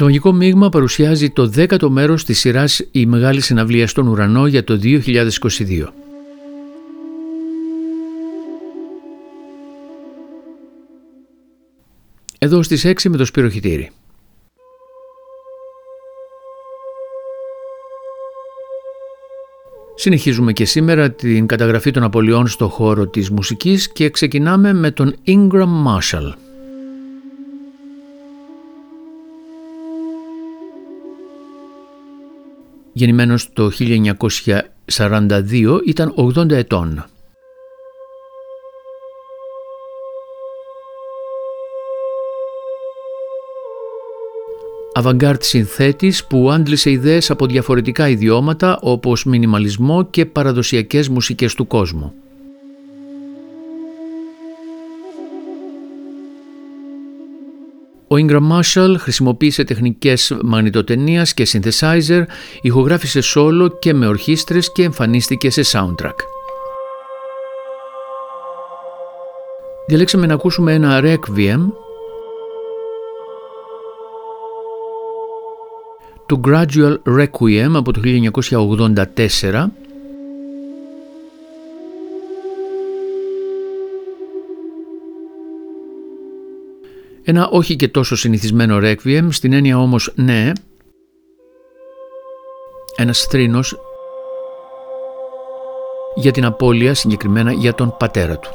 Το Μαγικό Μείγμα παρουσιάζει το δέκατο μέρος της σειράς «Η Μεγάλη Συναυλία στον Ουρανό» για το 2022. Εδώ στις 6 με το Σπύρο Χιτήρη. Συνεχίζουμε και σήμερα την καταγραφή των απολειών στο χώρο της μουσικής και ξεκινάμε με τον Ingram Marshall. Γεννημένος το 1942 ήταν 80 ετών. Αβαγκάρτ συνθέτης που άντλησε ιδέες από διαφορετικά ιδιώματα όπως μινιμαλισμό και παραδοσιακές μουσικές του κόσμου. Ο Ingram Marshall χρησιμοποίησε τεχνικές μαγνητοτενίας και synthesizer, ηχογράφησε solo και με ορχήστρες και εμφανίστηκε σε soundtrack. Διαλέξαμε να ακούσουμε ένα Requiem του Gradual Requiem από το 1984 Ένα όχι και τόσο συνηθισμένο Requiem, στην έννοια όμως ναι, ένας θρήνος για την απώλεια συγκεκριμένα για τον πατέρα του.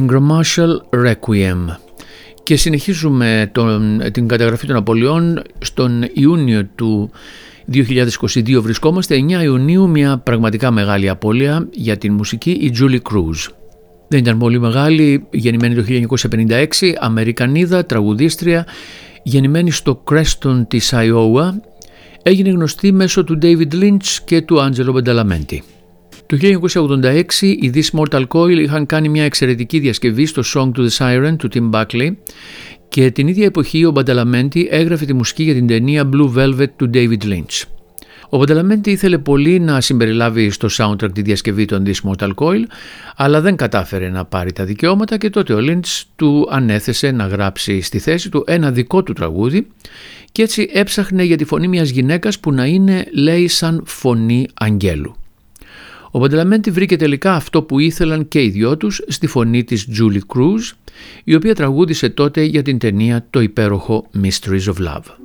Ingram Marshall Requiem και συνεχίζουμε τον, την καταγραφή των απολειών στον Ιούνιο του 2022 βρισκόμαστε 9 Ιουνίου μια πραγματικά μεγάλη απώλεια για την μουσική η Julie Cruz. Δεν ήταν πολύ μεγάλη, γεννημένη το 1956, Αμερικανίδα, τραγουδίστρια, γεννημένη στο Creston της Iowa, έγινε γνωστή μέσω του David Lynch και του Angelo Badalamenti. Το 1986 οι This Mortal Coil είχαν κάνει μια εξαιρετική διασκευή στο Song to the Siren του Tim Buckley και την ίδια εποχή ο Μπανταλαμέντι έγραφε τη μουσική για την ταινία Blue Velvet του David Lynch. Ο Μπανταλαμέντι ήθελε πολύ να συμπεριλάβει στο soundtrack τη διασκευή των This Mortal Coil, αλλά δεν κατάφερε να πάρει τα δικαιώματα και τότε ο Lynch του ανέθεσε να γράψει στη θέση του ένα δικό του τραγούδι και έτσι έψαχνε για τη φωνή μιας γυναίκας που να είναι λέει σαν φωνή αγγέλου. Ο Μπαντελαμέντι βρήκε τελικά αυτό που ήθελαν και οι δυο τους στη φωνή της Julie Cruz, η οποία τραγούδισε τότε για την ταινία το υπέροχο Mysteries of Love.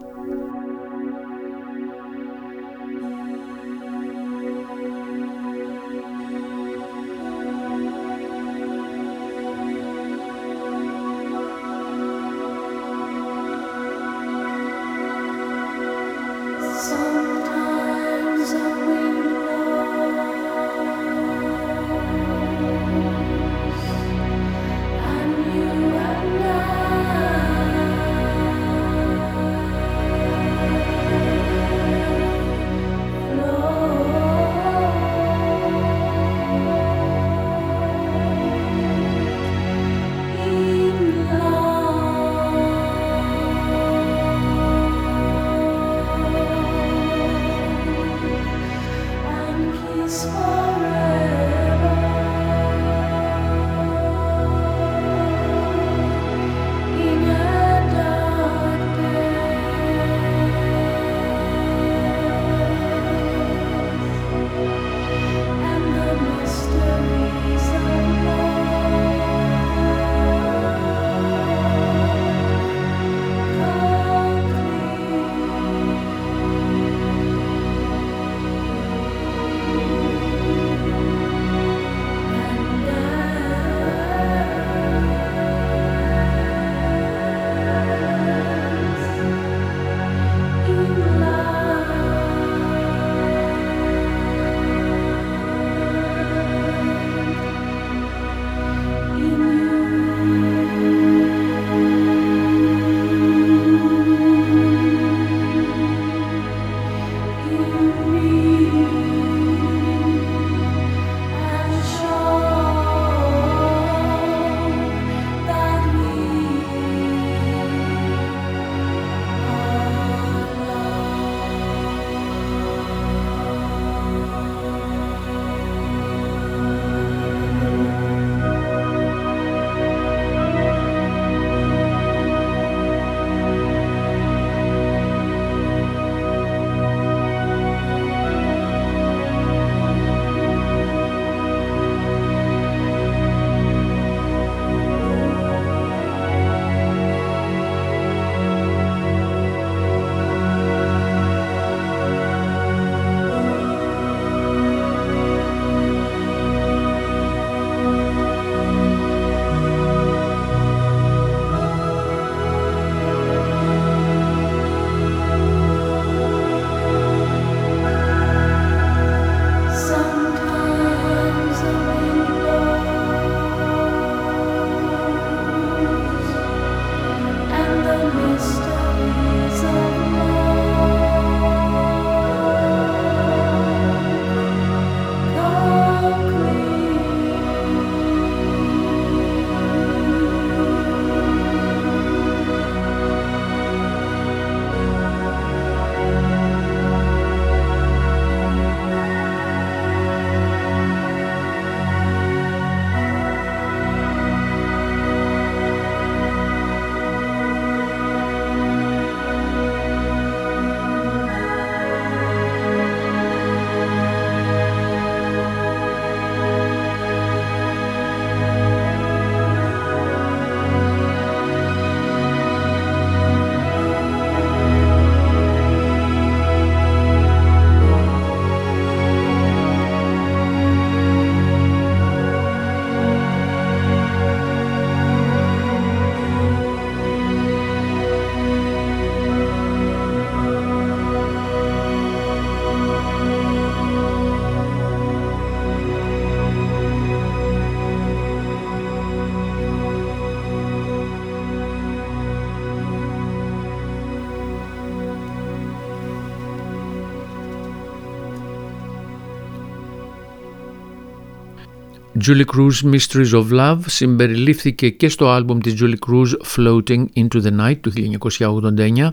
Julie Cruz Mysteries of Love συμπεριλήφθηκε και στο άλμπουμ της Julie Cruz Floating Into the Night του 1989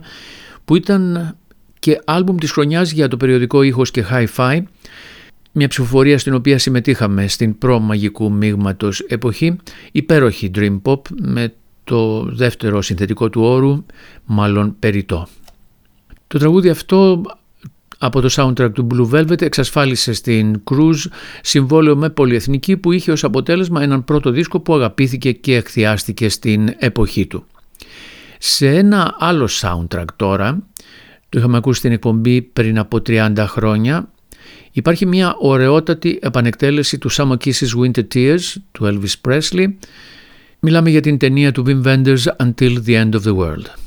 που ήταν και άλμπουμ της χρονιάς για το περιοδικό ήχος και Hi-Fi μια ψηφοφορία στην οποία συμμετείχαμε στην προ-μαγικού μείγματος εποχή υπέροχη Dream Pop με το δεύτερο συνθετικό του όρου μάλλον περιτό. Το τραγούδι αυτό από το soundtrack του Blue Velvet εξασφάλισε στην Cruise συμβόλαιο με πολυεθνική που είχε ως αποτέλεσμα έναν πρώτο δίσκο που αγαπήθηκε και εκθιάστηκε στην εποχή του. Σε ένα άλλο soundtrack τώρα, το είχαμε ακούσει στην εκπομπή πριν από 30 χρόνια, υπάρχει μια ωραιότατη επανεκτέλεση του Summer Kisses Winter Tears του Elvis Presley. Μιλάμε για την ταινία του Wim Wenders Until the End of the World.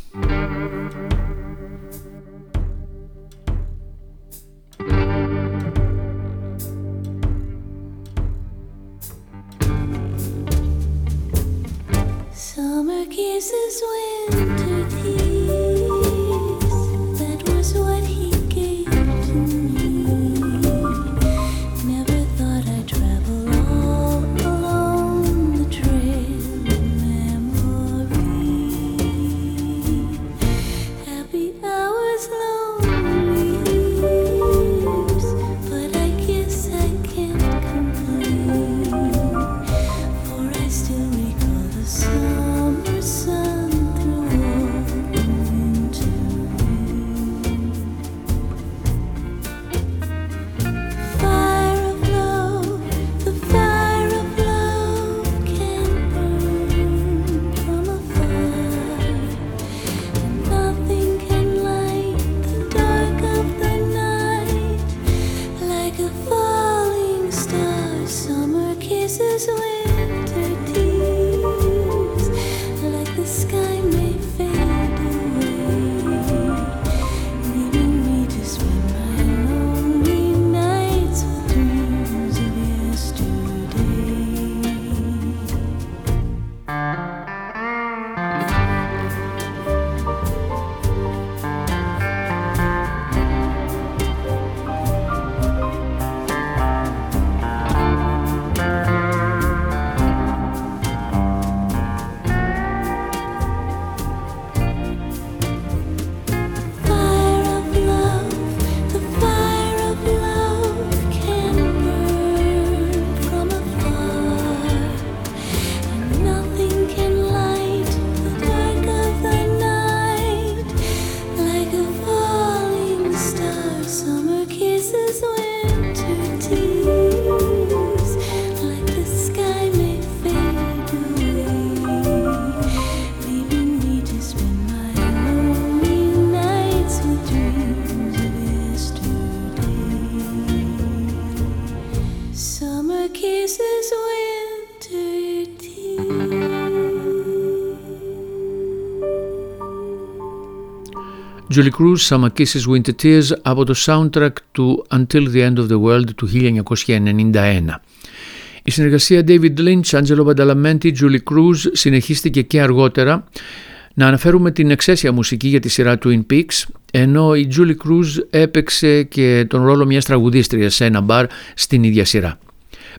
Julie Cruz, Summer Kisses, Winter Tears από το soundtrack του Until the End of the World του 1991. Η συνεργασία David Lynch, Angelo Badalamenti, Julie Cruz συνεχίστηκε και αργότερα. Να αναφέρουμε την εξαίσια μουσική για τη σειρά Twin Peaks, ενώ η Julie Cruz έπαιξε και τον ρόλο μιας τραγουδίστριας σε ένα μπαρ στην ίδια σειρά.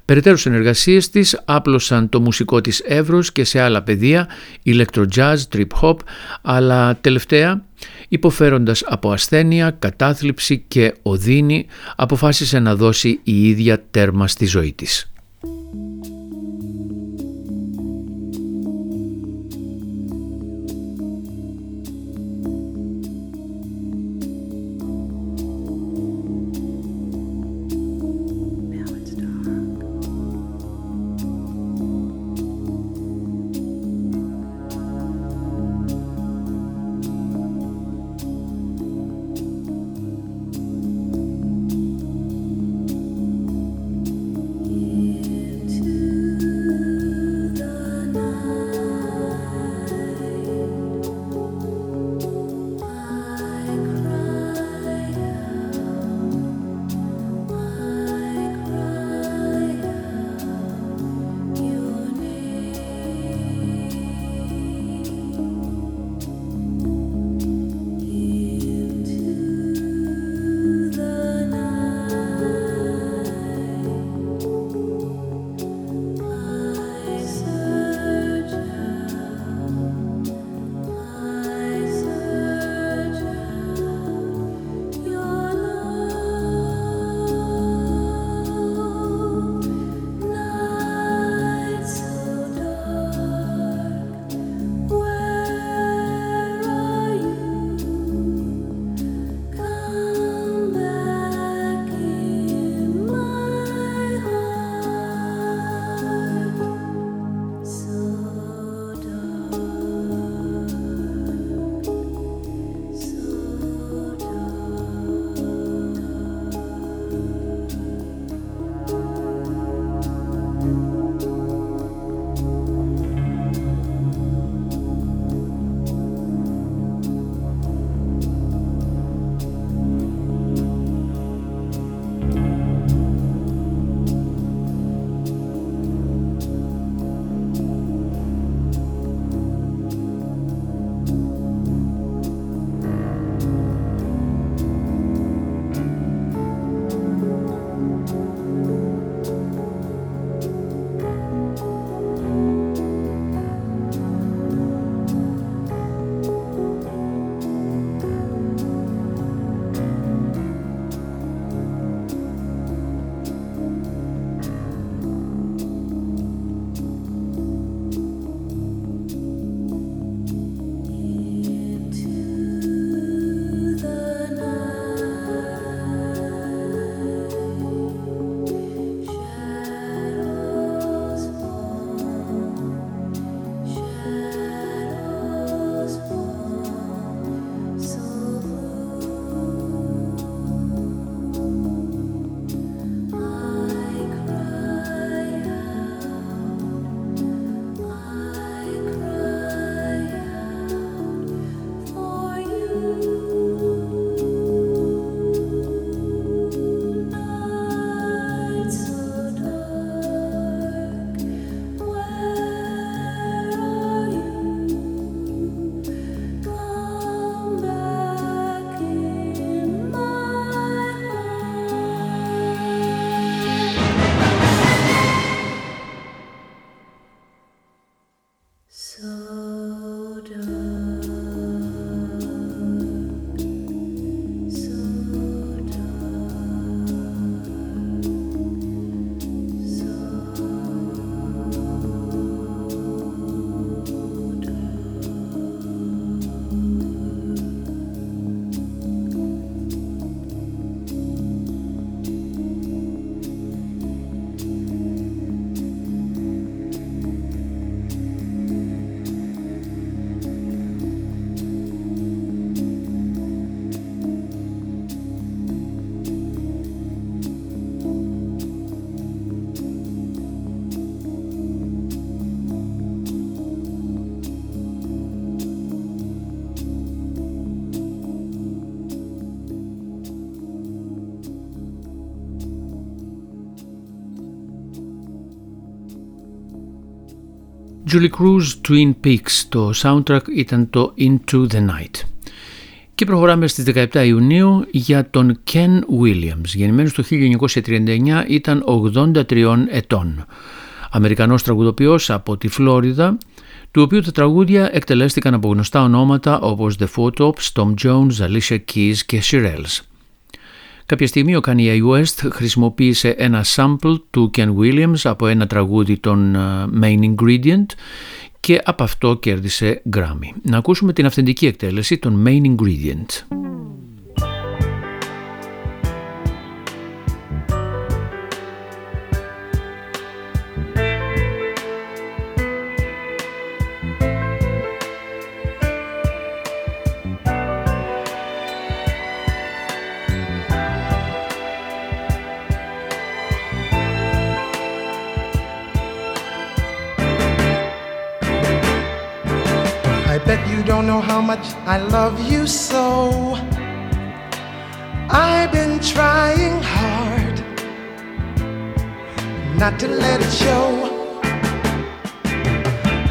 Περαιτέρω συνεργασίες της άπλωσαν το μουσικό της εύρος και σε άλλα πεδία, electro jazz, trip hop, αλλά τελευταία υποφέροντας από ασθένεια, κατάθλιψη και οδύνη, αποφάσισε να δώσει η ίδια τέρμα στη ζωή της. Julie Cruz Twin Peaks, το soundtrack ήταν το Into the Night. Και προχωράμε στις 17 Ιουνίου για τον Ken Williams. Γεννημένος το 1939 ήταν 83 ετών. Αμερικανός τραγουδοποιός από τη Φλόριδα, του οποίου τα τραγούδια εκτελέστηκαν από γνωστά ονόματα όπως The Photops, Tom Jones, Alicia Keys και Shirelles. Κάποια στιγμή ο Kanye West χρησιμοποίησε ένα sample του Ken Williams από ένα τραγούδι των ε, Main Ingredient και από αυτό κέρδισε Grammy. Να ακούσουμε την αυθεντική εκτέλεση των Main Ingredient. Don't know how much I love you so. I've been trying hard not to let it show.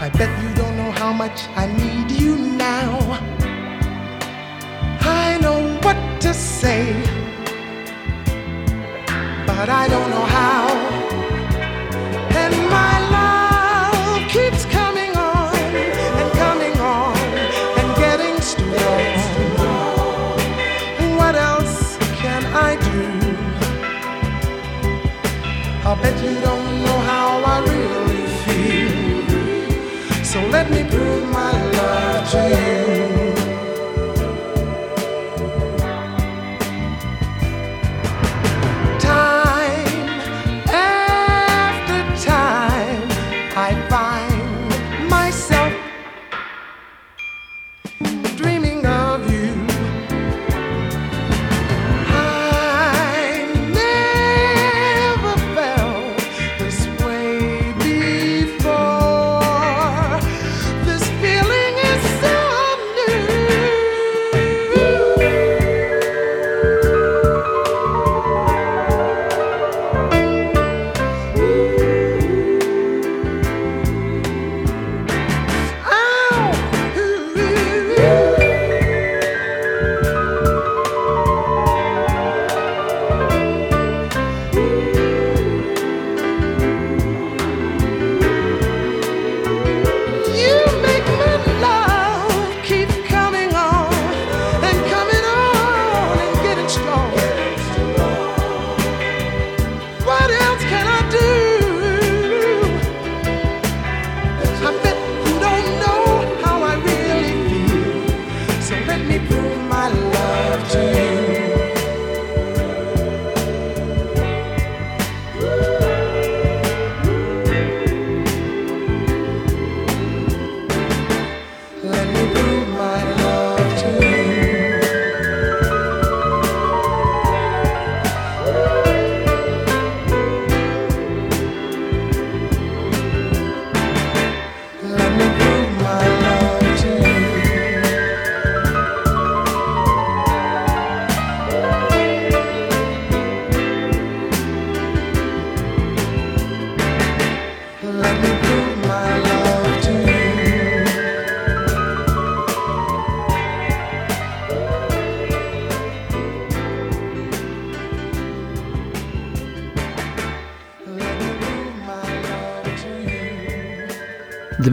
I bet you don't know how much I need you now. I know what to say, but I don't know how. Bet you don't know how I really feel. So let me prove my love to you.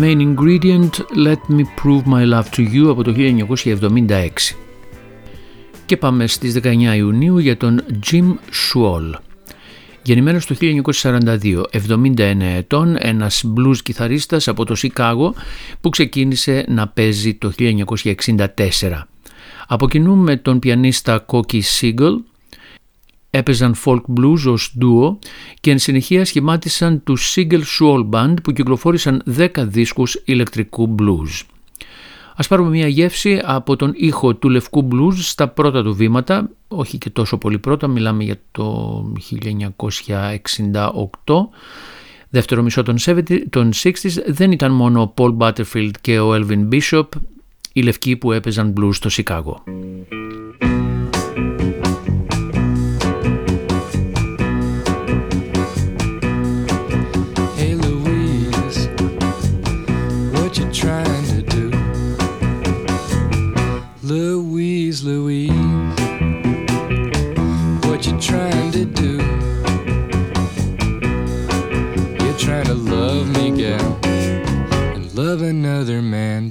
Main ingredient Let Me Prove My Love to You από το 1976. Και πάμε στις 19 Ιουνίου για τον Jim Shuol. Γεννημένος το 1942, 79 ετών, ένας blues κιθαρίστας από το Σικάγο που ξεκίνησε να παίζει το 1964. Από κοινού με τον πιανίστα Κόκκι Σίγκολ έπαιζαν folk blues ως duo και εν συνεχεία σχημάτισαν του Single Soul Band που κυκλοφόρησαν 10 δίσκους ηλεκτρικού blues. Ας πάρουμε μια γεύση από τον ήχο του λευκού blues στα πρώτα του βήματα, όχι και τόσο πολύ πρώτα, μιλάμε για το 1968, δεύτερο μισό των 70 των 60s, δεν ήταν μόνο ο Paul Butterfield και ο Elvin Bishop, οι λευκοί που έπαιζαν blues στο Σικάγο.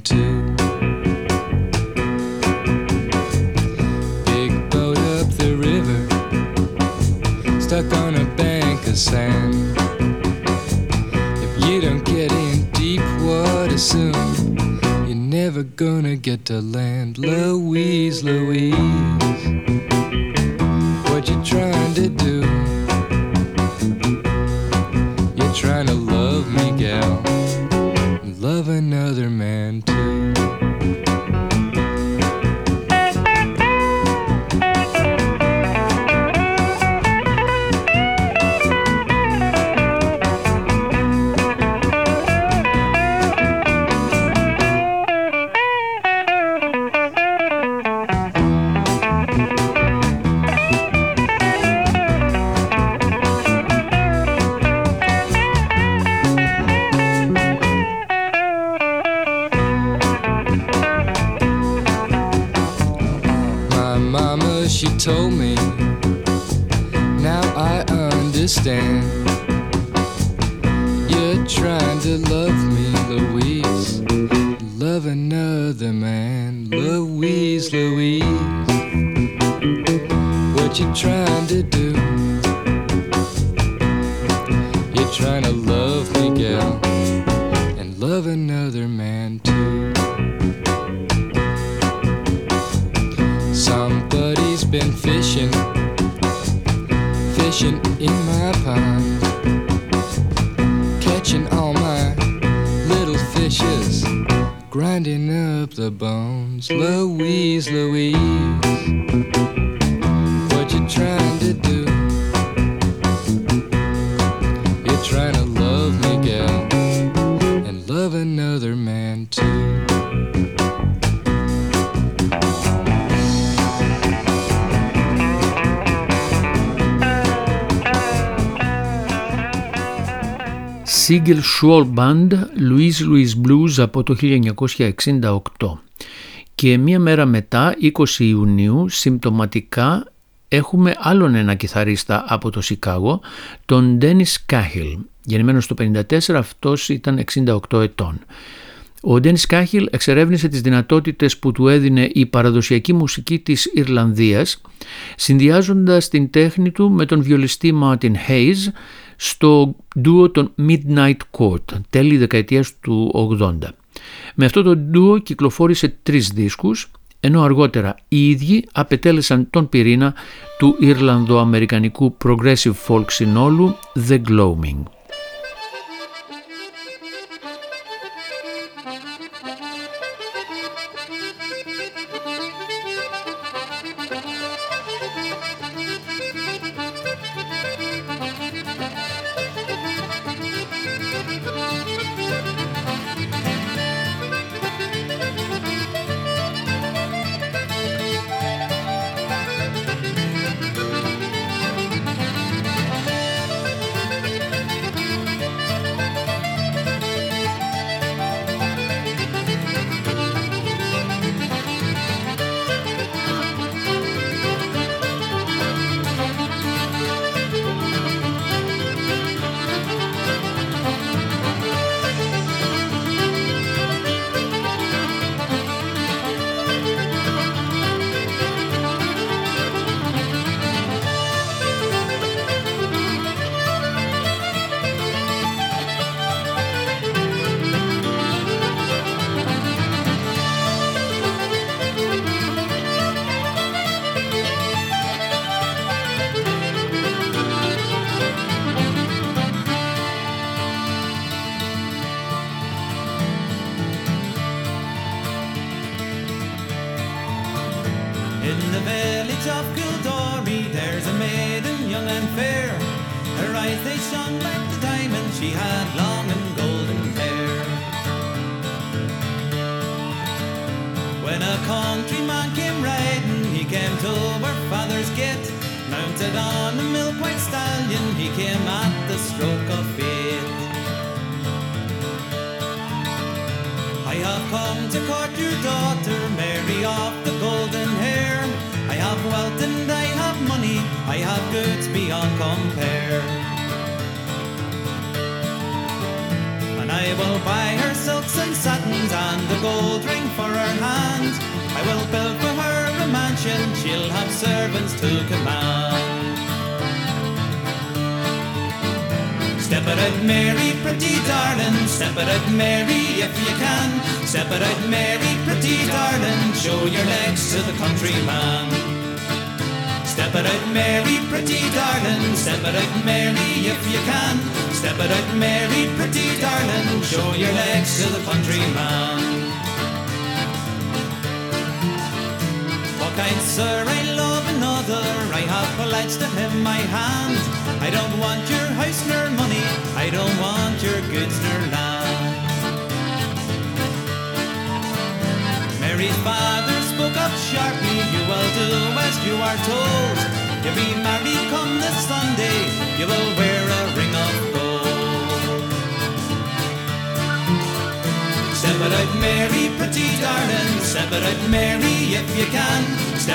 Too. Big boat up the river, stuck on a bank of sand. If you don't get in deep water soon, you're never gonna get to land. Louise, Louise, what you trying to do? Siegel Schwall Band Louis Louis Blues από το 1968 και μία μέρα μετά 20 Ιουνίου συμπτωματικά έχουμε άλλον ένα κιθαρίστα από το Σικάγο τον Dennis Cahill. Γεννημένος το 54 αυτός ήταν 68 ετών. Ο Ντένις Κάχιλ εξερεύνησε τις δυνατότητες που του έδινε η παραδοσιακή μουσική της Ιρλανδίας συνδυάζοντας την τέχνη του με τον βιολιστή Martin Hayes στο ντουο των Midnight Court τέλη δεκαετίας του 80. Με αυτό το ντουο κυκλοφόρησε τρεις δίσκους ενώ αργότερα οι ίδιοι απετέλεσαν τον πυρήνα του Ιρλανδοαμερικανικού progressive folk συνόλου The Gloaming.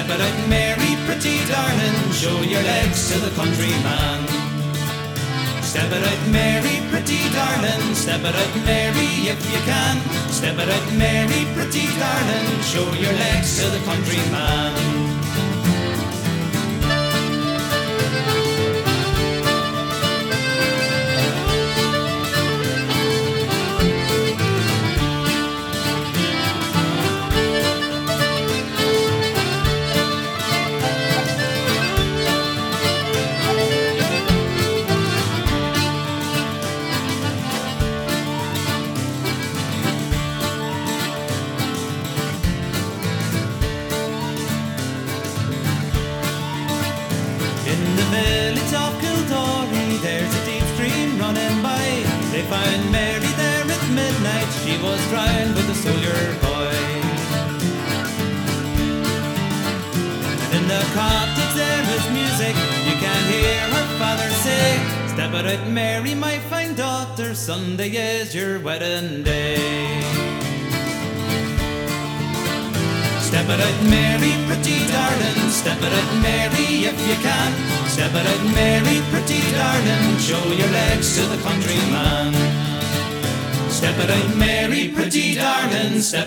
Step it out, Mary, pretty darling. Show your legs to the countryman. Step it out, Mary, pretty darling. Step it out, Mary, if you can. Step it out, Mary, pretty darling. Show your legs to the countryman.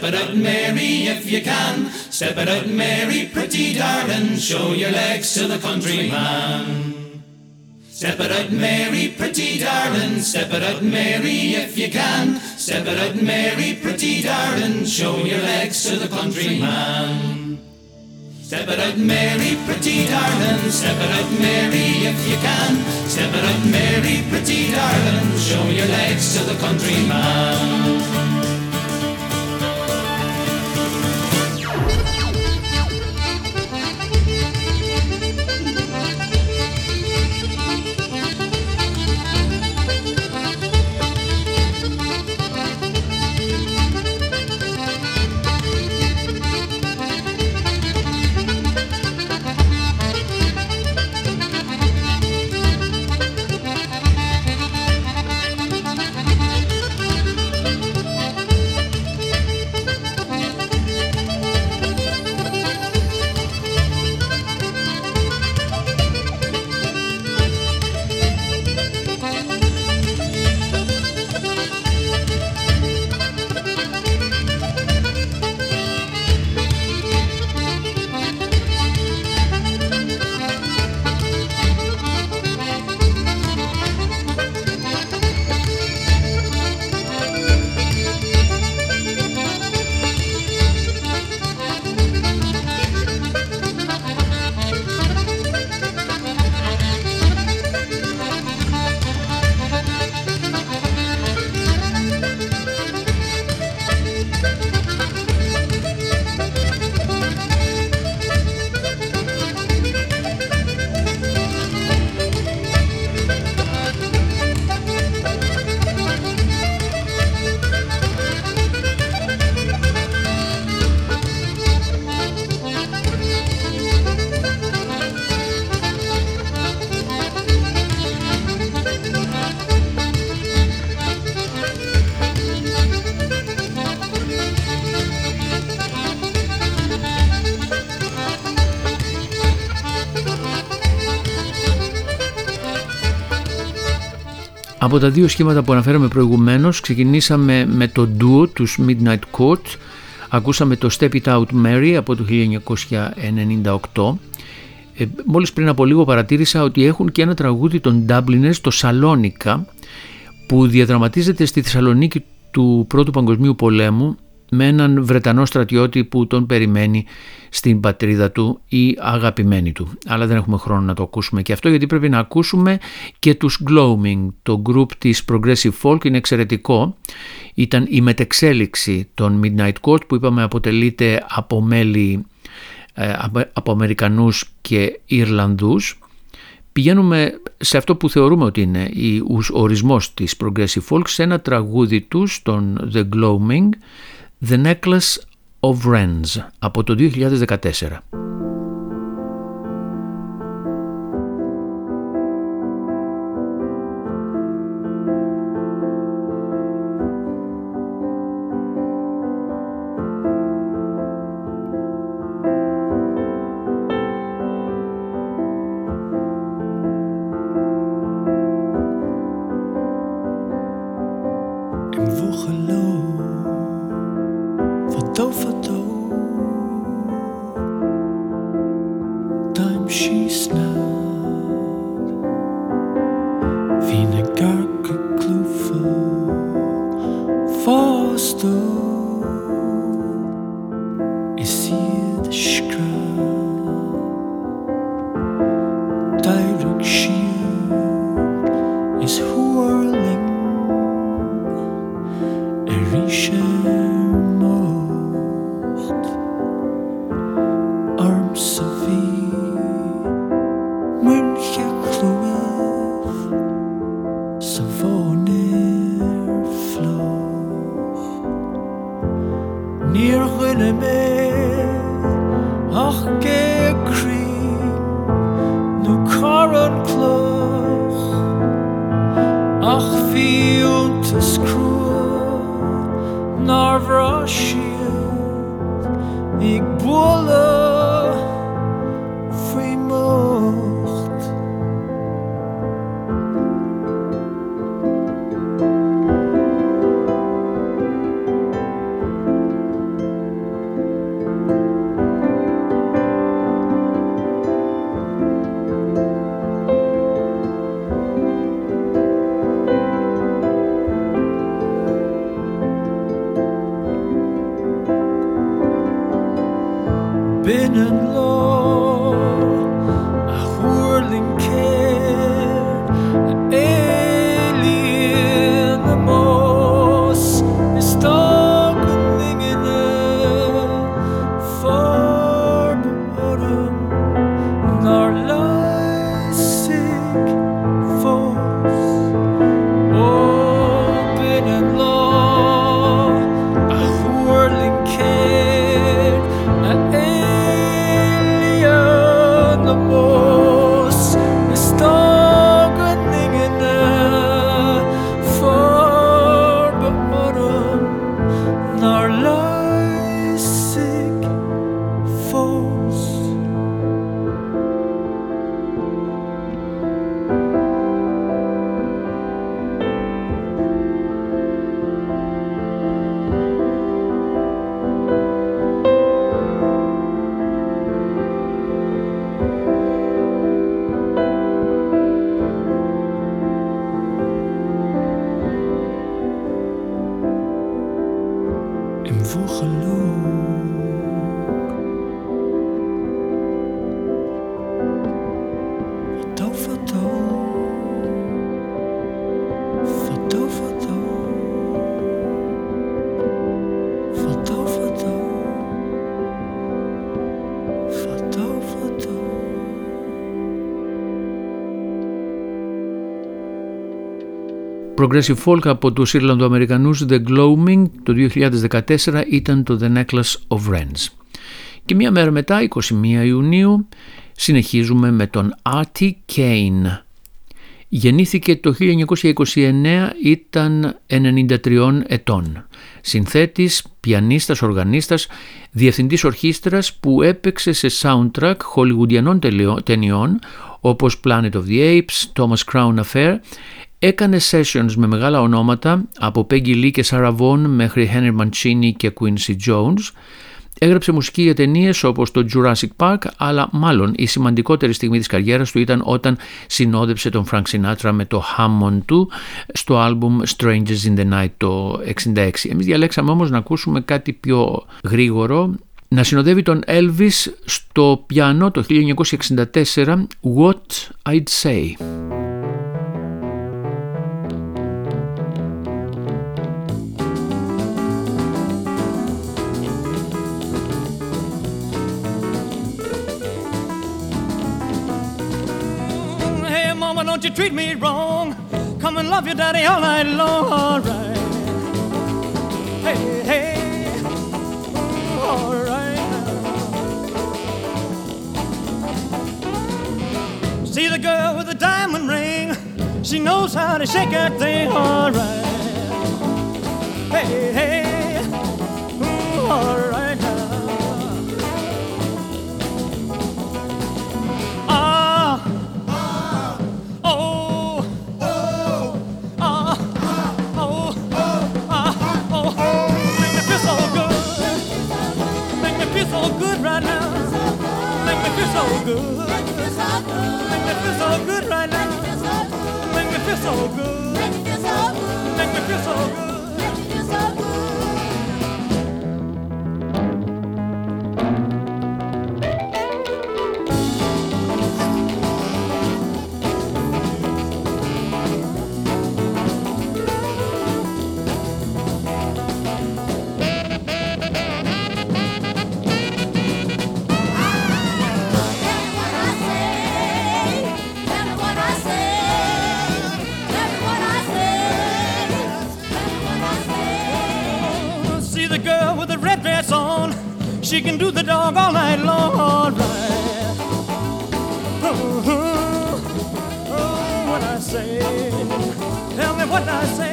It out, Mary, if you can. Step it out, Mary, pretty darling. Show your legs to the countryman. Step it out, Mary, pretty darling. Step it out, Mary, if you can. Step it out, Mary, pretty darling. Show your legs to the countryman. Step it out, Mary, pretty darling. Step it out, Mary, if you can. Step it out, Mary, pretty darling. Show your legs to the countryman. Από τα δύο σχήματα που αναφέραμε προηγουμένως ξεκινήσαμε με το duo τους Midnight Court ακούσαμε το Step It Out Mary από το 1998 ε, μόλις πριν από λίγο παρατήρησα ότι έχουν και ένα τραγούδι των Dubliners, το Σαλόνικα που διαδραματίζεται στη Θεσσαλονίκη του Πρώτου Παγκοσμίου Πολέμου με έναν Βρετανό στρατιώτη που τον περιμένει στην πατρίδα του ή αγαπημένη του. Αλλά δεν έχουμε χρόνο να το ακούσουμε και αυτό γιατί πρέπει να ακούσουμε και τους Gloaming. Το group της Progressive Folk είναι εξαιρετικό. Ήταν η μετεξέλιξη των Midnight Court που είπαμε αποτελείται από μέλη ε, από Αμερικανούς και Ιρλανδούς. Πηγαίνουμε σε αυτό που θεωρούμε ότι είναι ο ορισμός της Progressive Folk σε ένα τραγούδι τους, τον The Gloaming, The Necklace of Wrens από το 2014. Progressive Folk από τους Ιρλανδοαμερικανούς The Gloaming το 2014 ήταν το The Necklace of Wrens. Και μία μέρα μετά, 21 Ιουνίου, συνεχίζουμε με τον Artie Kane. Γεννήθηκε το 1929, ήταν 93 ετών. Συνθέτης, πιανίστας, οργανίστας, διευθυντής ορχήστρας που έπαιξε σε soundtrack χολιγουντιανών ταινιών όπως Planet of the Apes, Thomas Crown Affair Έκανε sessions με μεγάλα ονόματα από Peggy Lee και Sarah Vaughan μέχρι Henry Mancini και Quincy Jones. Έγραψε μουσική για ταινίες όπως το Jurassic Park, αλλά μάλλον η σημαντικότερη στιγμή της καριέρας του ήταν όταν συνόδεψε τον Frank Sinatra με το Hammond του στο άλμπουμ Strangers in the Night το 66. Εμείς διαλέξαμε όμως να ακούσουμε κάτι πιο γρήγορο, να συνοδεύει τον Elvis στο πιάνο το 1964 What I'd Say. Treat me wrong. Come and love your daddy all night long, all right. Hey, hey, all right. See the girl with the diamond ring. She knows how to shake that thing, all right. Hey, hey, all right me feel so good. Make me feel so good right now. Make me feel so good. Make me feel so good. Can do the dog all night long. All right. Oh, oh, oh, what I say. Tell me what I say.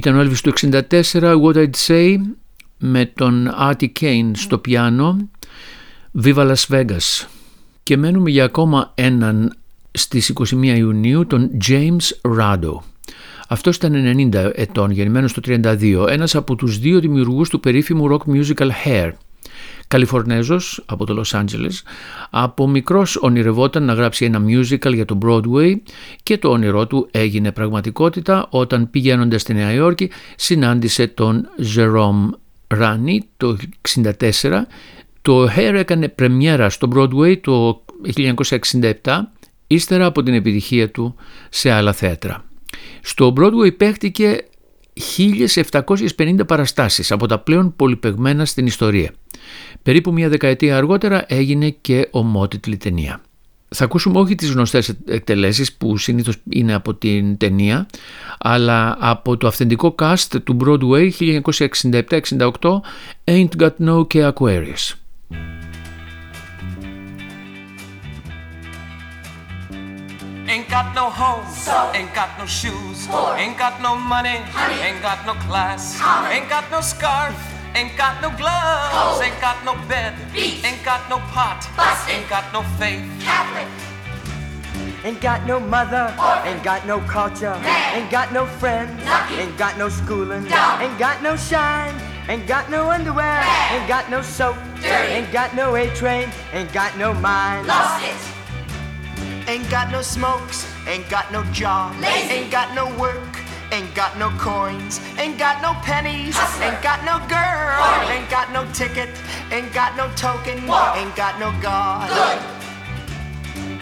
Ήταν ο Elvis του 64, What I'd Say, με τον Artie Kane στο πιάνο, Viva Las Vegas. Και μένουμε για ακόμα έναν στις 21 Ιουνίου, τον James Rado. Αυτός ήταν 90 ετών, γεννημένος το 32, ένας από τους δύο δημιουργούς του περίφημου rock musical Hair. Καλιφορνέζος από το Los Angeles, από μικρός ονειρευόταν να γράψει ένα musical για το Broadway και το όνειρό του έγινε πραγματικότητα όταν πηγαίνοντας στη Νέα Υόρκη συνάντησε τον Jerome Rani το 1964. Το Hair έκανε πρεμιέρα στο Broadway το 1967 ύστερα από την επιτυχία του σε άλλα θέατρα. Στο Broadway παίχτηκε 1750 παραστάσεις από τα πλέον πολυπεγμένα στην ιστορία. Περίπου μια δεκαετία αργότερα έγινε και ομότιτλη ταινία. Θα ακούσουμε όχι τις γνωστές εκτελέσεις που συνήθως είναι από την ταινία, αλλά από το αυθεντικό cast του Broadway 1967-68 Ain't Got No και Aquarius. Ain't got no home, ain't got no shoes, ain't got no money, ain't got no class, ain't got no scarf, ain't got no gloves, ain't got no bed, ain't got no pot, ain't got no faith. Catholic. Ain't got no mother, ain't got no culture, Man. ain't got no friends, ain't got no schooling, ain't got no shine, ain't got no underwear, ain't got no soap, Dirty. ain't got no A train, ain't got no mind. Lost it. Ain't got no smokes, ain't got no job, Lazy. ain't got no work, ain't got no coins, ain't got no pennies, Hustler. ain't got no girl, Phony. ain't got no ticket, ain't got no token, What? ain't got no God. Good.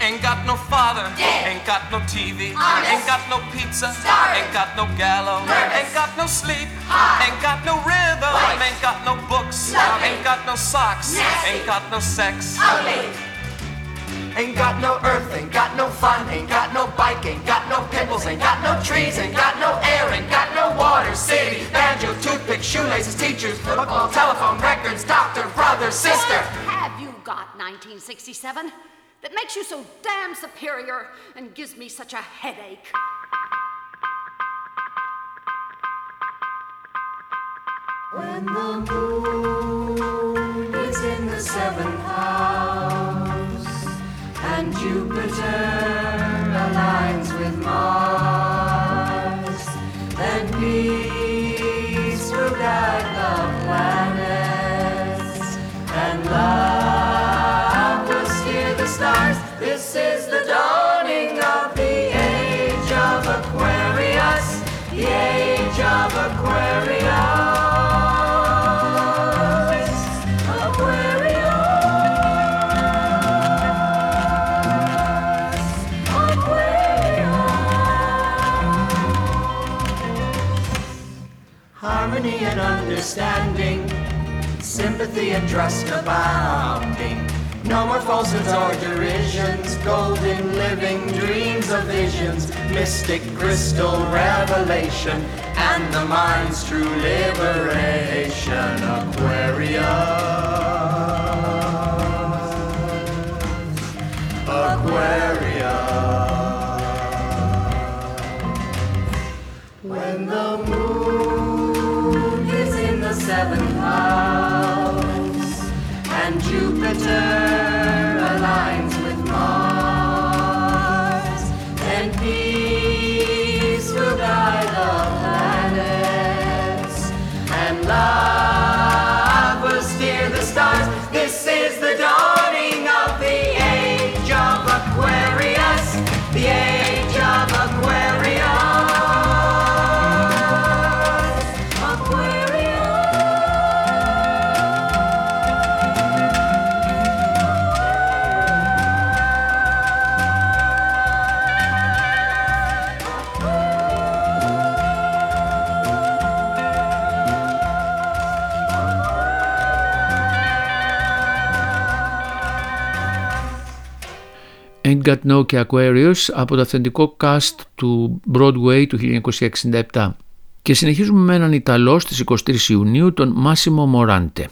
Ain't got no father, Dead. ain't got no TV, Honest. ain't got no pizza, Starving. ain't got no gallows, Nervous. ain't got no sleep, High. ain't got no rhythm, Right. ain't got no books, Nothing. ain't got no socks, Nasty. ain't got no sex. Ugly. Ain't got no earth, ain't got no fun, ain't got no bike, ain't got no pimples, ain't got no trees, ain't got no air, ain't got no water, city, banjo, toothpick, shoelaces, teachers, football, telephone, records, doctor, brother, sister. What have you got, 1967, that makes you so damn superior and gives me such a headache? When the moon is in the seventh house and Jupiter aligns with Mars, understanding, sympathy and trust abounding. No more falsehoods or derisions, golden living dreams of visions, mystic crystal revelation, and the mind's true liberation. Aquarius. Aquarius. And Jupiter Ain't Got No και Aquarius από το αυθεντικό cast του Broadway του 1967. Και συνεχίζουμε με έναν Ιταλό στις 23 Ιουνίου, τον Μάσιμο Μοράντε.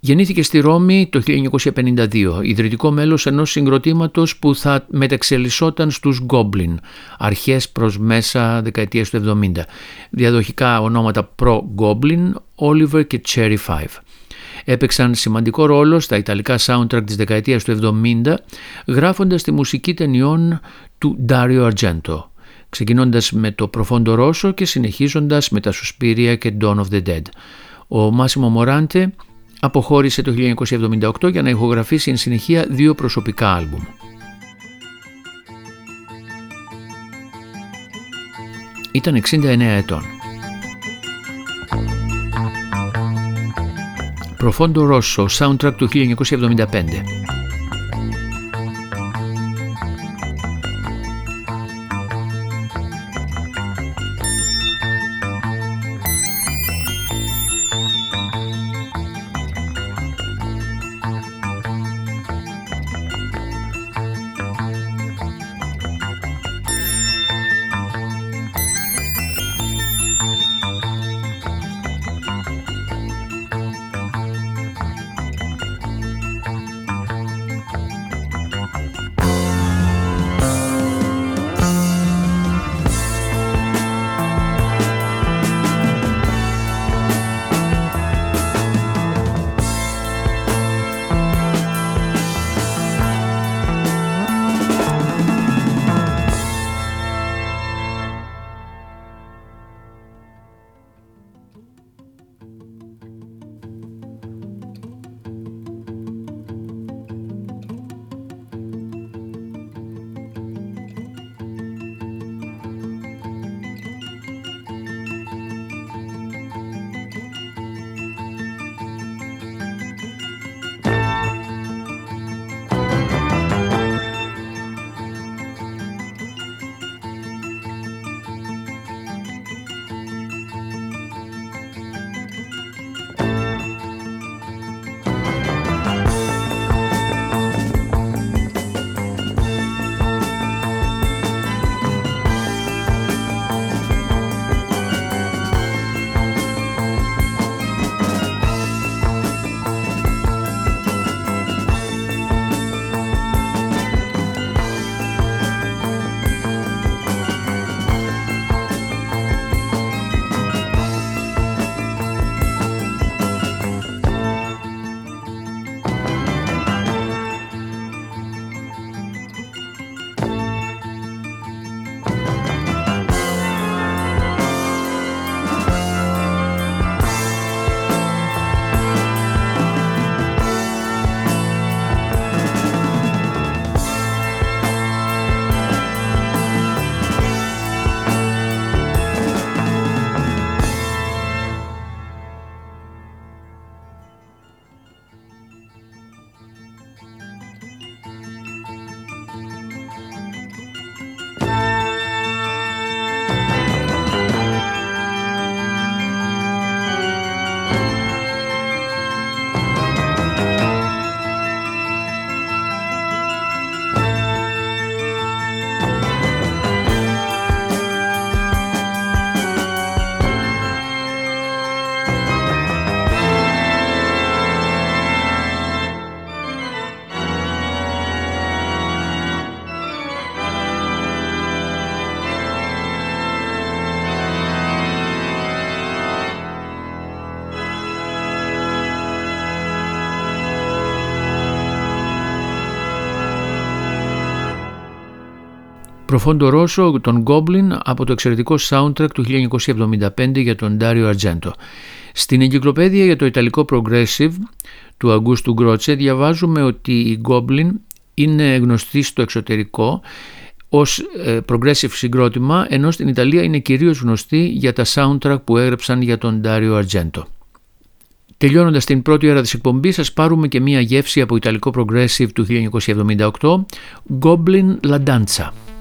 Γεννήθηκε στη Ρώμη το 1952, ιδρυτικό μέλος ενός συγκροτήματος που θα μεταξελισσόταν στους Goblin, αρχές προς μέσα δεκαετίας του 70. Διαδοχικά ονόματα Pro-Goblin, Oliver και Cherry Five. Έπαιξαν σημαντικό ρόλο στα ιταλικά soundtrack της δεκαετίας του 70, γράφοντας τη μουσική ταινιών του Dario Argento, ξεκινώντας με το Profondo Rosso και συνεχίζοντας με τα Suspiria και Dawn of the Dead. Ο Μάσιμο Μοράντε αποχώρησε το 1978 για να ηχογραφήσει εν συνεχεία δύο προσωπικά άλμπουμ. Ήταν 69 ετών. Προφώντο Ρόσο, soundtrack του 1975. Προφόντο Ρώσο, τον Goblin από το εξαιρετικό soundtrack του 1975 για τον Dario Argento. Στην εγκυκλοπαίδεια για το Ιταλικό Progressive του Αγκούστου Γκρότσε διαβάζουμε ότι η Goblin είναι γνωστή στο εξωτερικό ως ε, progressive συγκρότημα ενώ στην Ιταλία είναι κυρίως γνωστή για τα soundtrack που έγραψαν για τον Dario Argento. Τελειώνοντας την πρώτη ώρα της εκπομπής σας πάρουμε και μία γεύση από Ιταλικό Progressive του 1978 Goblin La Danza.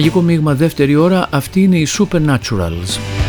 Μαγικό μείγμα δεύτερη ώρα, αυτή είναι η Supernaturals.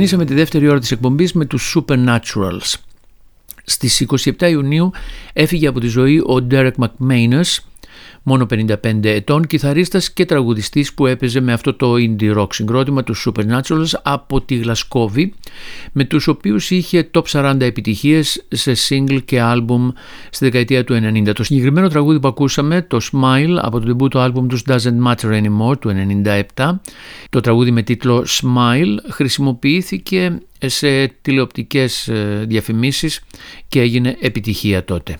Ξεκινήσαμε τη δεύτερη ώρα της εκπομπής με τους Supernaturals. Στις 27 Ιουνίου έφυγε από τη ζωή ο Derek McManus, μόνο 55 ετών, κιθαρίστας και τραγουδιστής που έπαιζε με αυτό το indie rock συγκρότημα τους Supernaturals από τη Γλασκόβη, με τους οποίους είχε top 40 επιτυχίες σε single και album στη δεκαετία του 90. Το συγκεκριμένο τραγούδι που ακούσαμε, το Smile, από το debut του album τους Doesn't Matter Anymore του 97, το τραγούδι με τίτλο Smile χρησιμοποιήθηκε σε τηλεοπτικές ε, διαφημίσεις και έγινε επιτυχία τότε.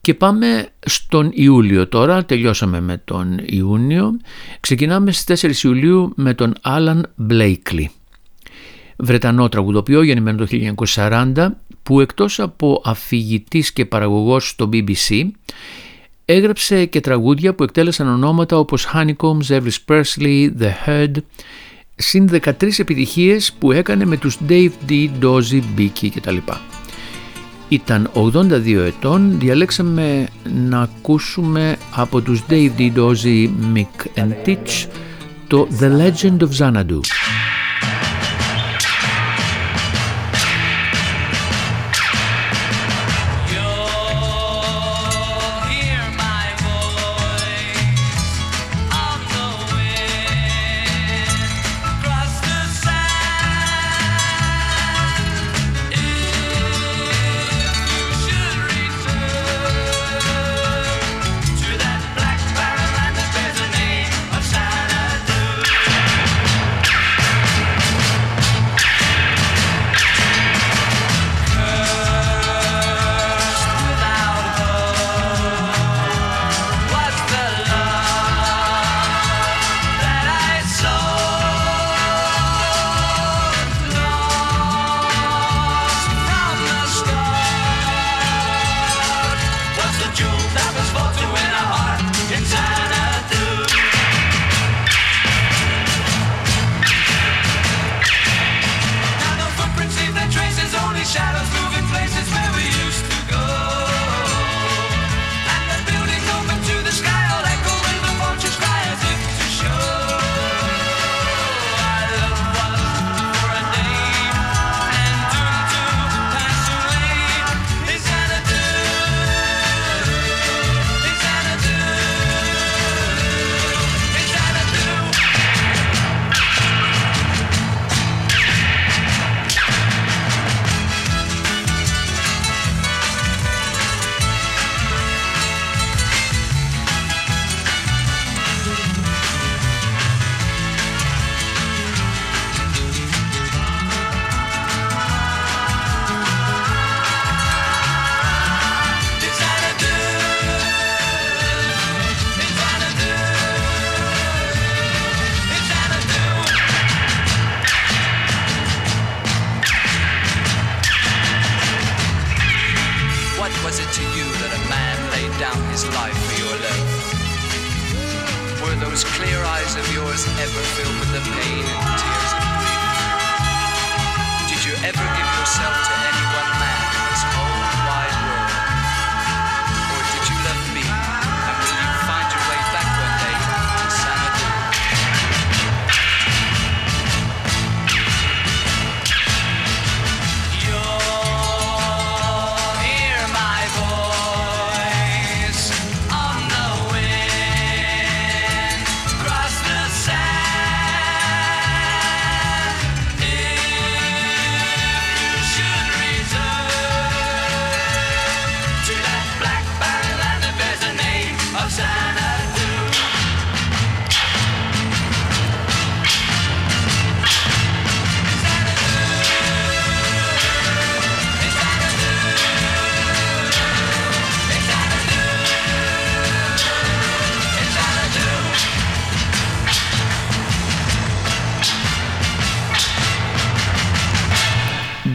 Και πάμε στον Ιούλιο τώρα, τελειώσαμε με τον Ιούνιο. Ξεκινάμε στις 4 Ιουλίου με τον Άλαν Μπλέικλι. Βρετανό τραγουδοποιό γεννημένο το 1940 που εκτός από αφηγητής και παραγωγός στο BBC έγραψε και τραγούδια που εκτέλεσαν ονόματα όπως Honeycombs, Elvis Presley, The Heard συν 13 επιτυχίες που έκανε με τους Dave D, Dozy, Beaky κτλ. Ήταν 82 ετών, διαλέξαμε να ακούσουμε από τους Dave D, Dozy, Mick and Titch το The Legend of Xanadu.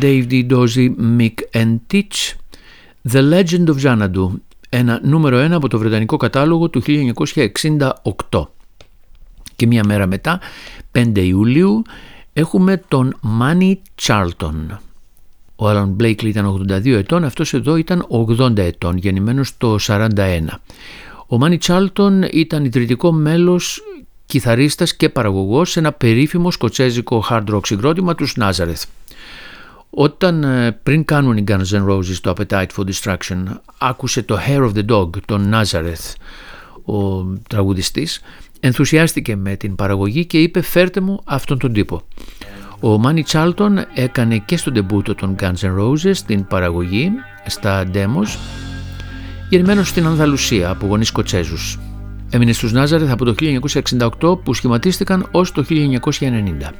Dave D. Dozy, Mick and Titch, The Legend of Xanadu, ένα νούμερο ένα από το βρετανικό κατάλογο του 1968. Και μία μέρα μετά, 5 Ιουλίου, έχουμε τον Manny Charlton. Ο Alan Blakely ήταν 82 ετών, αυτός εδώ ήταν 80 ετών, γεννημένος το 41. Ο Manny Charlton ήταν ιδρυτικό μέλος, κιθαρίστας και παραγωγός σε ένα περίφημο σκοτσέζικο hard rock συγκρότημα τους Nazareth. Όταν ε, πριν κάνουν οι Guns N' Roses το Appetite for Destruction άκουσε το Hair of the Dog, τον Nazareth, ο τραγουδιστής, ενθουσιάστηκε με την παραγωγή και είπε φέρτε μου αυτόν τον τύπο. Ο Μάνι Τσάλτον έκανε και στον τεμπούτο των Guns N' Roses την παραγωγή στα demos γεννημένος στην Ανδαλουσία από γονείς Σκοτσέζους. Έμεινε στους Νάζαρεθ από το 1968 που σχηματίστηκαν ως το 1990.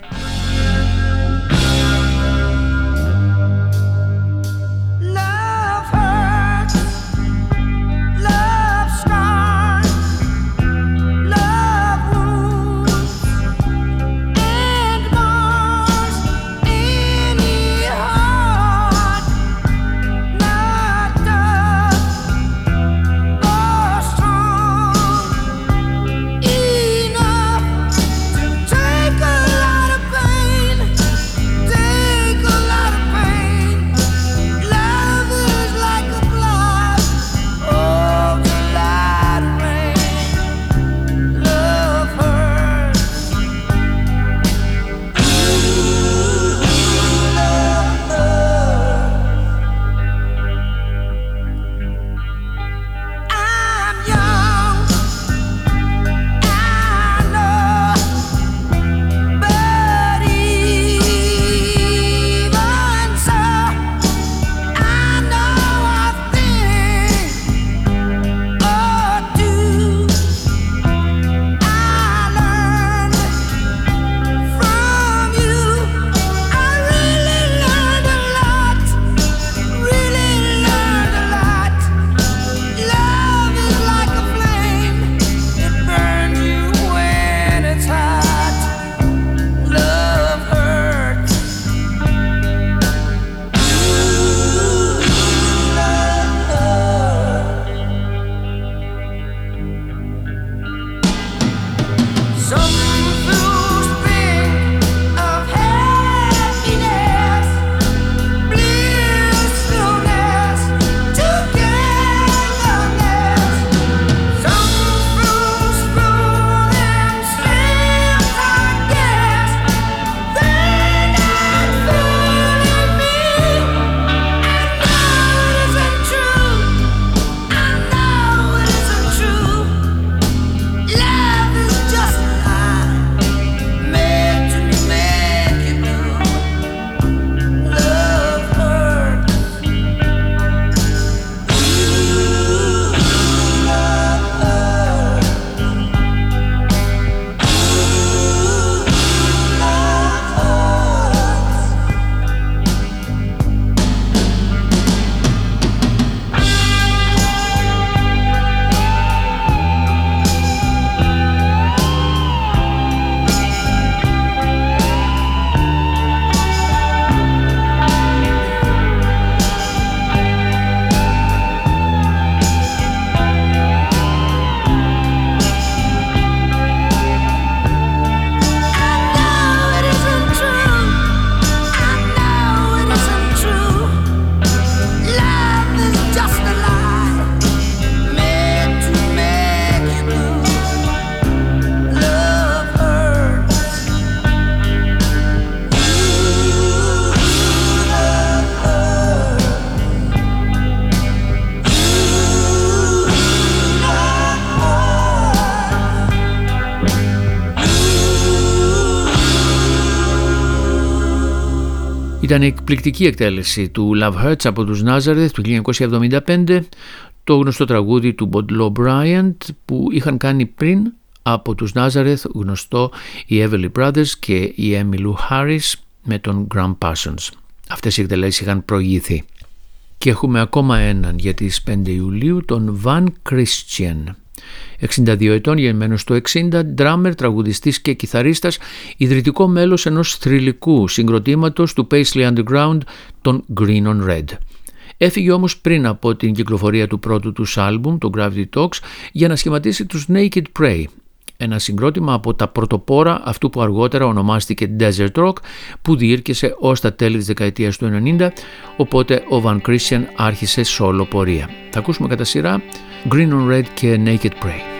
Ήταν εκπληκτική εκτέλεση του Love Hurts από τους Nazareth του 1975, το γνωστό τραγούδι του Bob Bryant που είχαν κάνει πριν από τους Nazareth γνωστό οι Everly Brothers και η Emmylou Harris με τον Graham Parsons. Αυτές οι εκτελέσεις είχαν προηγηθεί. Και έχουμε ακόμα έναν για τις 5 Ιουλίου, τον Van Christian. 62 ετών, γενμένος στο 60, ντράμερ, τραγουδιστής και κιθαρίστας, ιδρυτικό μέλος ενός θρηλυκού συγκροτήματος του Paisley Underground, τον Green on Red. Έφυγε όμως πριν από την κυκλοφορία του πρώτου τους άλμπουμ, το Gravity Talks, για να σχηματίσει τους Naked Prey, ένα συγκρότημα από τα πρωτοπόρα αυτού που αργότερα ονομάστηκε Desert Rock που διήρκεσε ως τα τέλη της δεκαετίας του 90 οπότε ο Van Christian άρχισε solo πορεία. Θα ακούσουμε κατά σειρά Green on Red kill Naked Prey.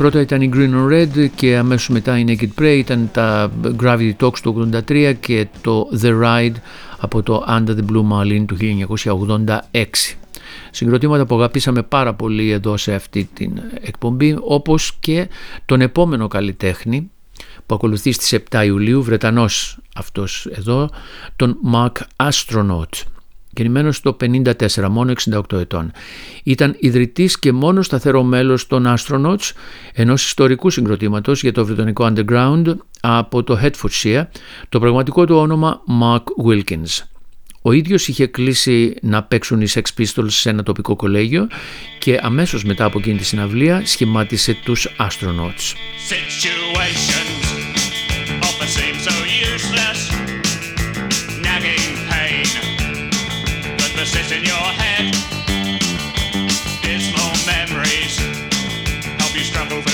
Πρώτα ήταν η Green or Red και αμέσως μετά η Naked Prey ήταν τα Gravity Talks του 83 και το The Ride από το Under the Blue Marlin του 1986. Συγκροτήματα που αγαπήσαμε πάρα πολύ εδώ σε αυτή την εκπομπή όπως και τον επόμενο καλλιτέχνη που ακολουθεί στις 7 Ιουλίου, Βρετανός αυτός εδώ, τον Mark Astronaut γεννημένος το 54, μόνο 68 ετών. Ήταν ιδρυτής και μόνος σταθερό μέλος των Astronauts, ενός ιστορικού συγκροτήματος για το βρετανικό underground από το Hertfordshire, το πραγματικό του όνομα Mark Wilkins. Ο ίδιος είχε κλείσει να παίξουν οι Sex Pistols σε ένα τοπικό κολέγιο και αμέσως μετά από εκείνη τη συναυλία σχημάτισε τους Astronauts. Situations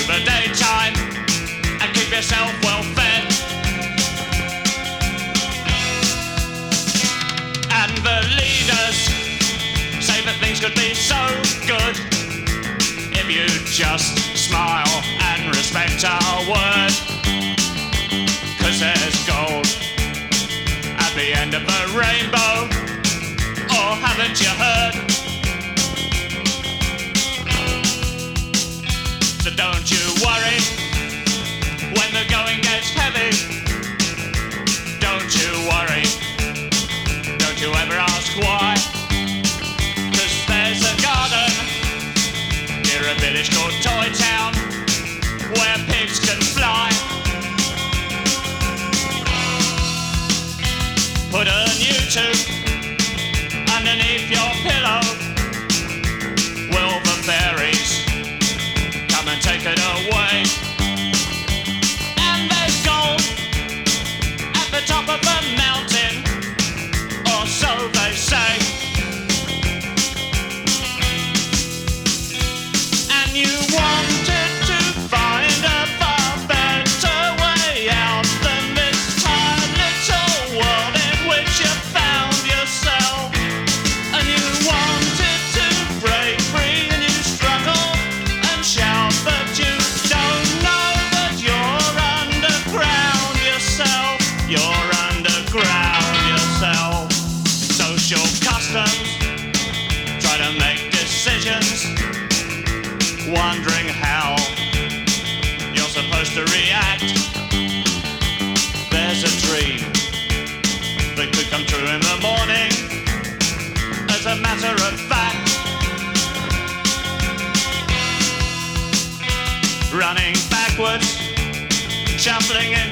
the daytime and keep yourself well fed. And the leaders say that things could be so good if you just smile and respect our word. Cause there's gold at the end of the rainbow. Or haven't you heard? Don't you worry when the going gets heavy. Don't you worry. Don't you ever ask why. Cause there's a garden near a village called Toy Town where pigs can fly. Put a new tube underneath your pillow.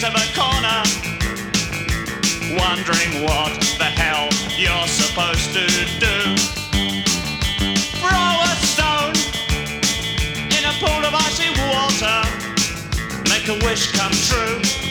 Into the corner, wondering what the hell you're supposed to do. Throw a stone in a pool of icy water. Make a wish come true.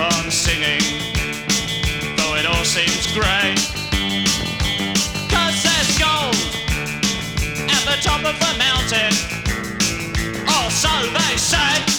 On singing, though it all seems grey. Cause there's gold at the top of the mountain, or so they say.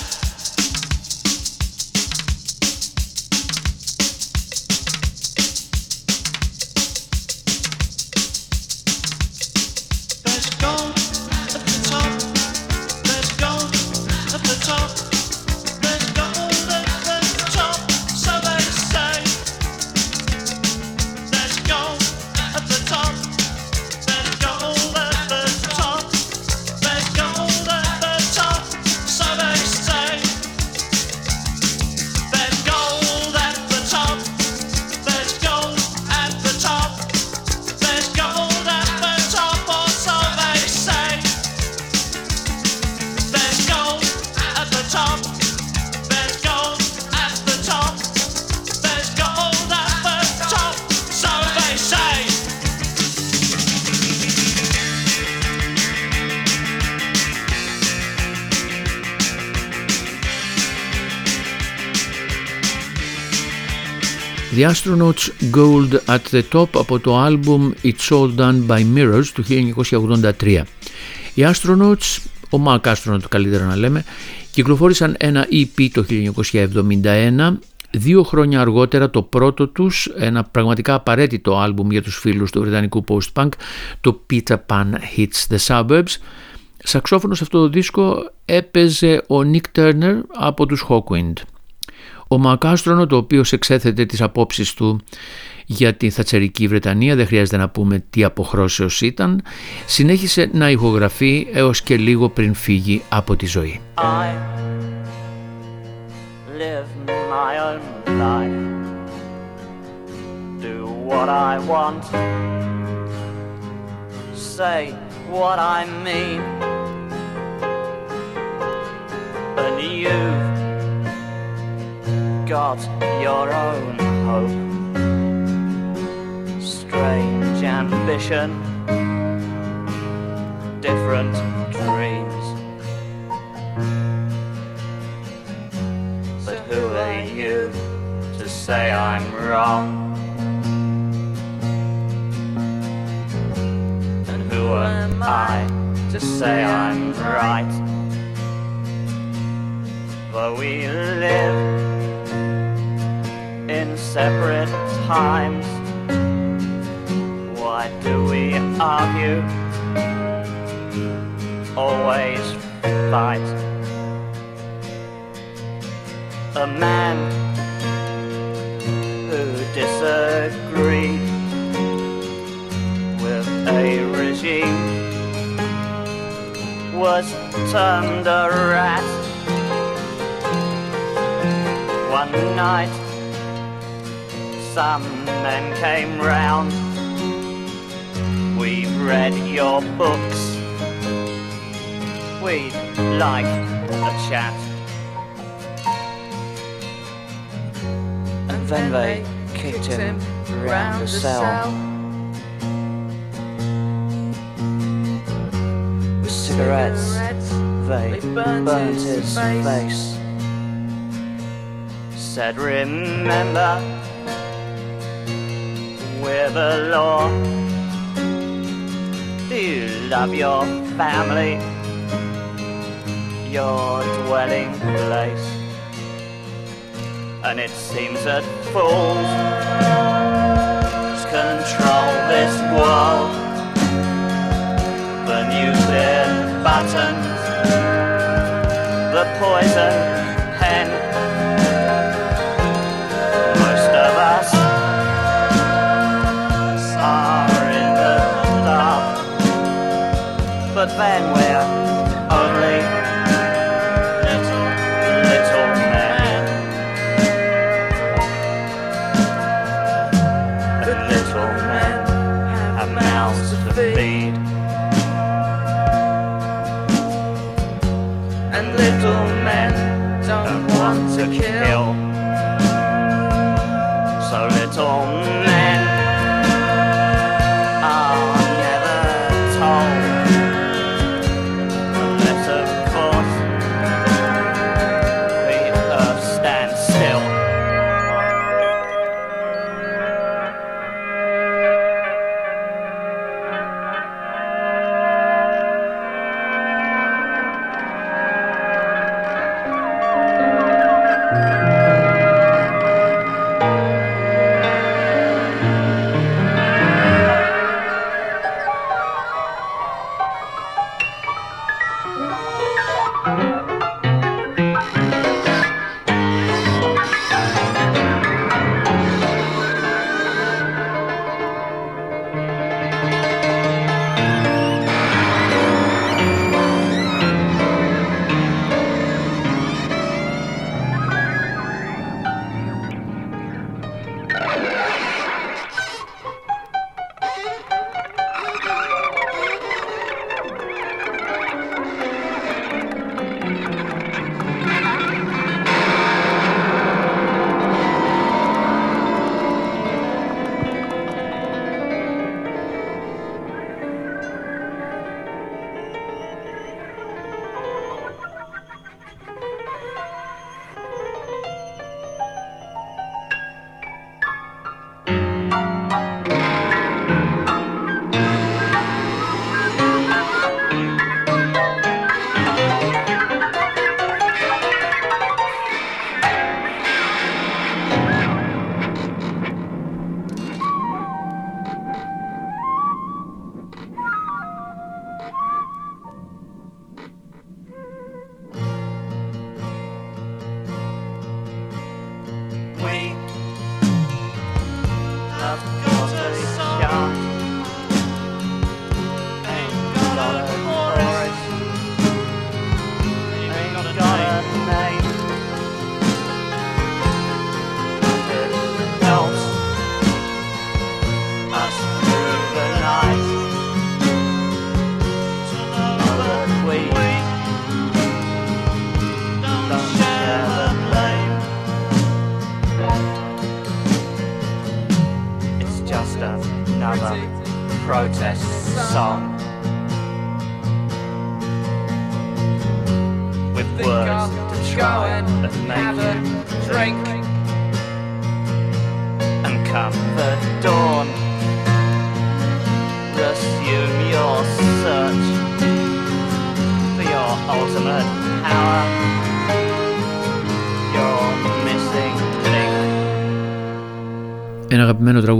The Astronauts Gold at the Top από το album It's All Done by Mirrors του 1983. Οι Astronauts, ο Mark Astronaut καλύτερα να λέμε, κυκλοφόρησαν ένα EP το 1971 Δύο χρόνια αργότερα το πρώτο τους, ένα πραγματικά απαραίτητο άλμπουμ για τους φίλους του βρετανικού post-punk, το Peter Pan Hits the Suburbs. Σαξόφωνο σε αυτό το δίσκο έπαιζε ο Nick Turner από τους Hawkwind. Ο Μακάστρονο, το οποίο εξέθετε τις απόψεις του για την θατσερική Βρετανία, δεν χρειάζεται να πούμε τι αποχρώσεως ήταν, συνέχισε να ηχογραφεί έως και λίγο πριν φύγει από τη ζωή. I live my own life, do what I want, say what I mean, and you've got your own hope, strange ambition, different dreams. But who are you to say I'm wrong? And who am I to say I'm right? Though we live in separate times, why do we argue? Always fight a man who disagreed with a regime was termed a rat. One night, some men came round. We've read your books. We'd like a chat. And then they kicked him round the cell. With cigarettes, they burnt his face. Said, remember, we're the law. Do you love your family, your dwelling place? And it seems that fools control this world. The nuclear buttons, the poison pen. Then we're only little, men. And little men have mouths to feed. And little men don't want to kill. So little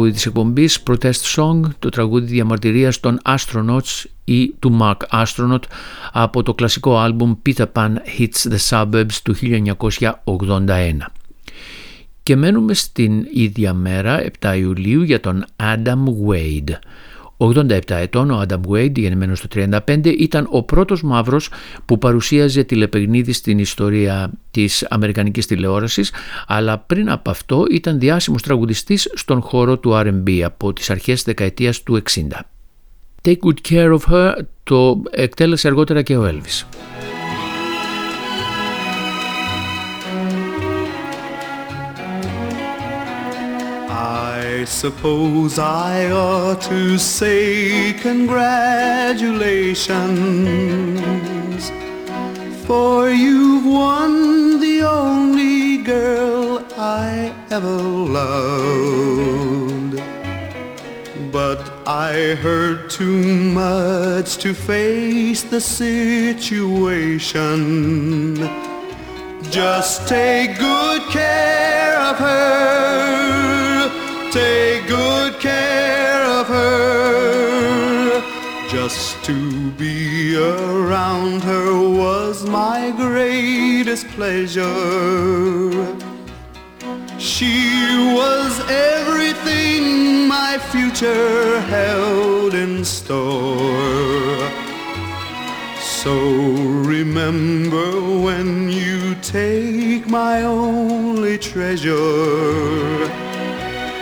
τραγούδι της εκπομπής, Protest Song, το τραγούδι διαμαρτυρίας των Astronauts ή του Mark Astronaut από το κλασικό άλμπουμ Peter Pan Hits the Suburbs του 1981. Και μένουμε στην ίδια μέρα, 7 Ιουλίου, για τον Adam Wade. 87 ετών ο Adam Wade, γεννημένος το 35, ήταν ο πρώτος μαύρος που παρουσίαζε τηλεπαιγνίδι στην ιστορία της Αμερικανικής τηλεόρασης, αλλά πριν από αυτό ήταν διάσημος τραγουδιστής στον χώρο του R&B από τις αρχές της δεκαετίας του 60. Take Good Care of Her το εκτέλεσε αργότερα και ο Elvis. I suppose I ought to say congratulations, for you've won the only girl I ever loved. But I heard too much to face the situation. Just take good care of her. Take good care of her. Just to be around her was my greatest pleasure. She was everything my future held in store. So remember when you take my only treasure,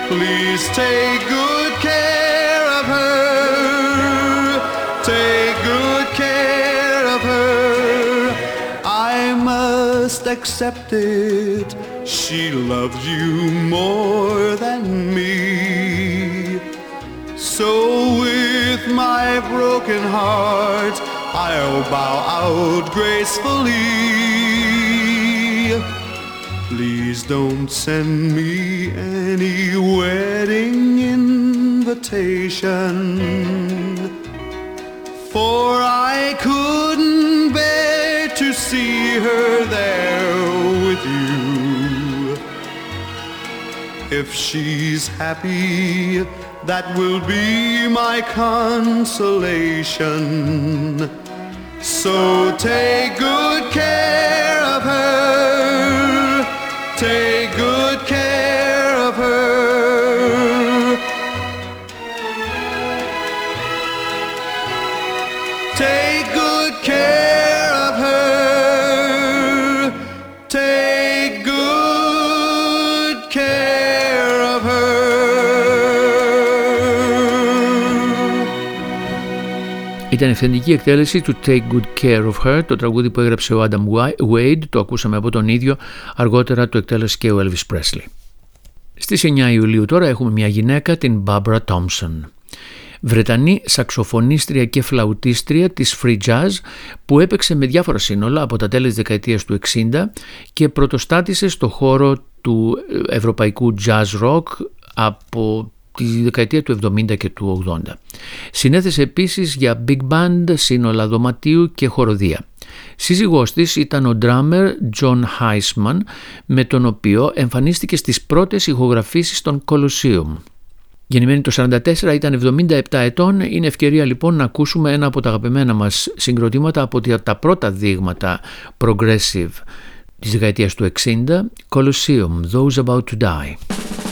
please take good care of her. Take good care of her. I must accept it. She loves you more than me. So with my broken heart, I'll bow out gracefully. Please don't send me any wedding invitation. For I couldn't bear to see her there with you. If she's happy, that will be my consolation. So take good care of her. Take Ήταν ευθεντική εκτέλεση του Take Good Care of Her, το τραγούδι που έγραψε ο Adam Wade, το ακούσαμε από τον ίδιο, αργότερα το εκτέλεσε και ο Elvis Presley. Στις 9 Ιουλίου τώρα έχουμε μια γυναίκα, την Barbara Thompson. Βρετανή σαξοφωνίστρια και φλαουτίστρια της free jazz που έπαιξε με διάφορα σύνολα από τα τέλη της δεκαετίας του 60 και πρωτοστάτησε στο χώρο του ευρωπαϊκού jazz rock από τη δεκαετία του 70 και του 80. Συνέθεσε επίσης για big band, σύνολα δωματίου και χοροδία. Σύζυγός της ήταν ο drummer John Heisman με τον οποίο εμφανίστηκε στις πρώτες ηχογραφήσεις των Colosseum. Γεννημένη το 1944 ήταν 77 ετών, είναι ευκαιρία λοιπόν να ακούσουμε ένα από τα αγαπημένα μας συγκροτήματα από τα πρώτα δείγματα progressive της δεκαετίας του 60, Colosseum, Those About to Die.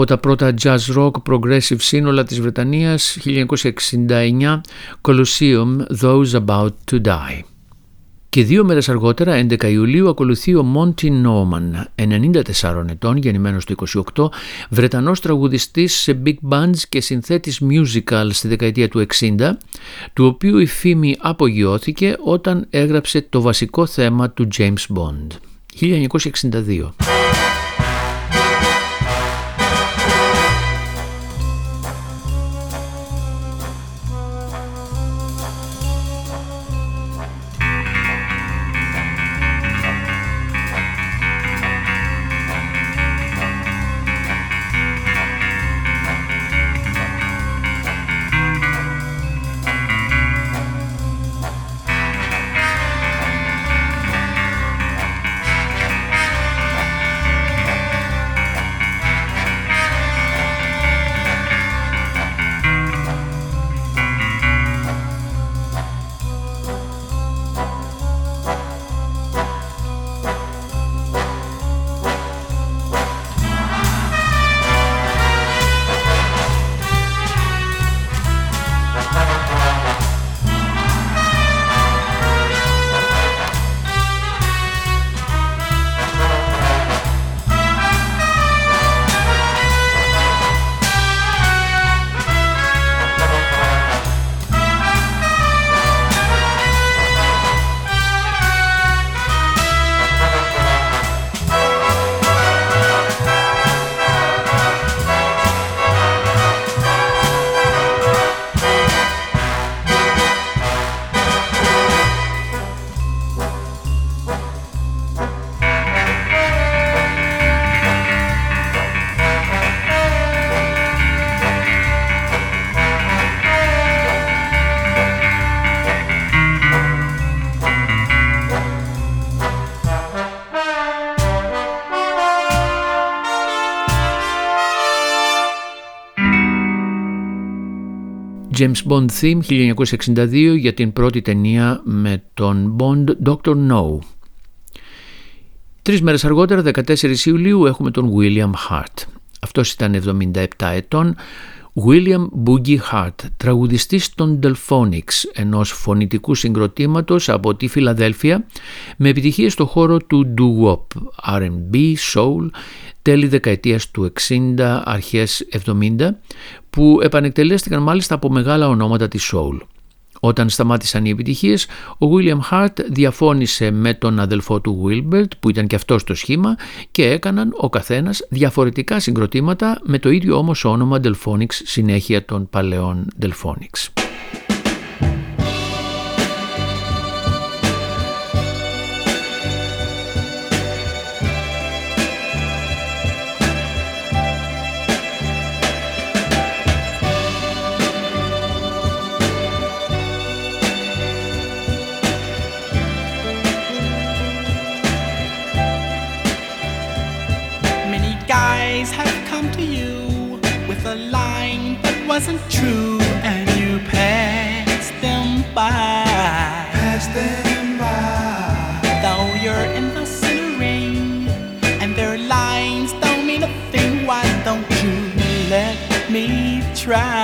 Από τα πρώτα jazz rock progressive σύνολα της Βρετανίας 1969 Colosseum Those About to Die. Και δύο μέρες αργότερα, 11 Ιουλίου, ακολουθεί ο Μόντι Νόμαν, 94 ετών, γεννημένος το 28, Βρετανός τραγουδιστής σε big bands και συνθέτης musical στη δεκαετία του 60, του οποίου η φήμη απογειώθηκε όταν έγραψε το βασικό θέμα του James Bond. 1962. James Bond Theme 1962 για την πρώτη ταινία με τον Bond Dr. No. Τρεις μέρες αργότερα, 14 Ιουλίου, έχουμε τον William Hart. Αυτός ήταν 77 ετών, William Boogie Hart, τραγουδιστής των Delphonics, ενός φωνητικού συγκροτήματος από τη Φιλαδέλφια, με επιτυχίες στο χώρο του doo-wop, R&B, soul, τέλη δεκαετίας του 60, αρχές 70, που επανεκτελέστηκαν μάλιστα από μεγάλα ονόματα της soul. Όταν σταμάτησαν οι επιτυχίες, ο William Hart διαφώνησε με τον αδελφό του Wilbert, που ήταν και αυτός στο σχήμα, και έκαναν ο καθένας διαφορετικά συγκροτήματα με το ίδιο όμως όνομα Delphonics συνέχεια των παλαιών Delphonics. Try?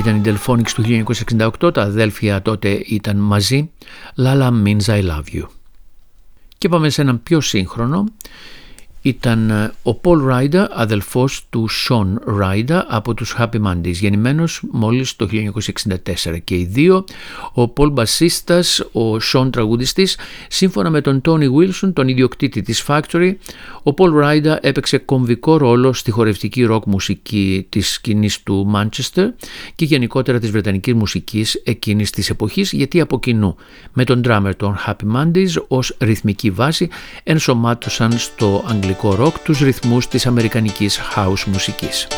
Ήταν η Delphonics του 1968, τα αδέλφια τότε ήταν μαζί. Lala means I love you. Και πάμε σε έναν πιο σύγχρονο ήταν ε, ο Paul Ryder, αδελφός του Sean Ryder από τους Happy Mondays, γεννημένος μόλις το 1964 και οι δύο, ο Paul μπασίστας, ο Sean τραγουδιστής, σύμφωνα με τον Tony Wilson, τον ιδιοκτήτη της Factory, ο Paul Ryder έπαιξε κομβικό ρόλο στη χορευτική ροκ μουσική της σκηνής του Manchester και γενικότερα της βρετανικής μουσικής εκείνης της εποχής, γιατί από κοινού με τον drummer των Happy Mondays ως ρυθμική βάση ενσωμάτωσαν στο αγγλικό αγγλικό ροκ τους ρυθμούς της αμερικανικής house μουσικής.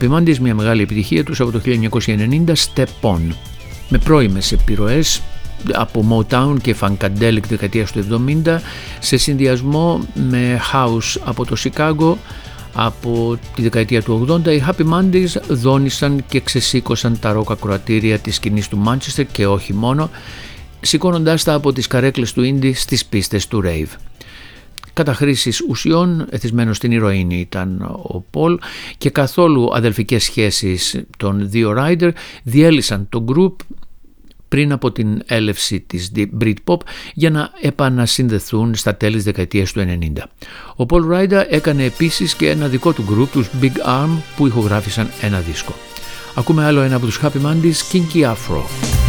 Happy Mondays μια μεγάλη επιτυχία τους από το 1990 Step On με πρώιμες επιρροές από Motown και Funkadelic δεκαετίας του 70 σε συνδυασμό με House από το Chicago από τη δεκαετία του 80 οι Happy Mondays δόνησαν και ξεσήκωσαν τα ρόκα κροατήρια της σκηνής του Manchester και όχι μόνο σηκώνοντάς τα από τις καρέκλες του Indie στις πίστες του Rave. Κατά χρήσης ουσιών, εθισμένος στην ηρωίνη ήταν ο Πολ και καθόλου αδελφικές σχέσεις των δύο Rider διέλυσαν το group πριν από την έλευση της Britpop για να επανασυνδεθούν στα τέλη της δεκαετίας του 90. Ο Paul Ryder έκανε επίσης και ένα δικό του group, τους Big Arm, που ηχογράφησαν ένα δίσκο. Ακούμε άλλο ένα από τους Happy Mondays, Kinky Afro.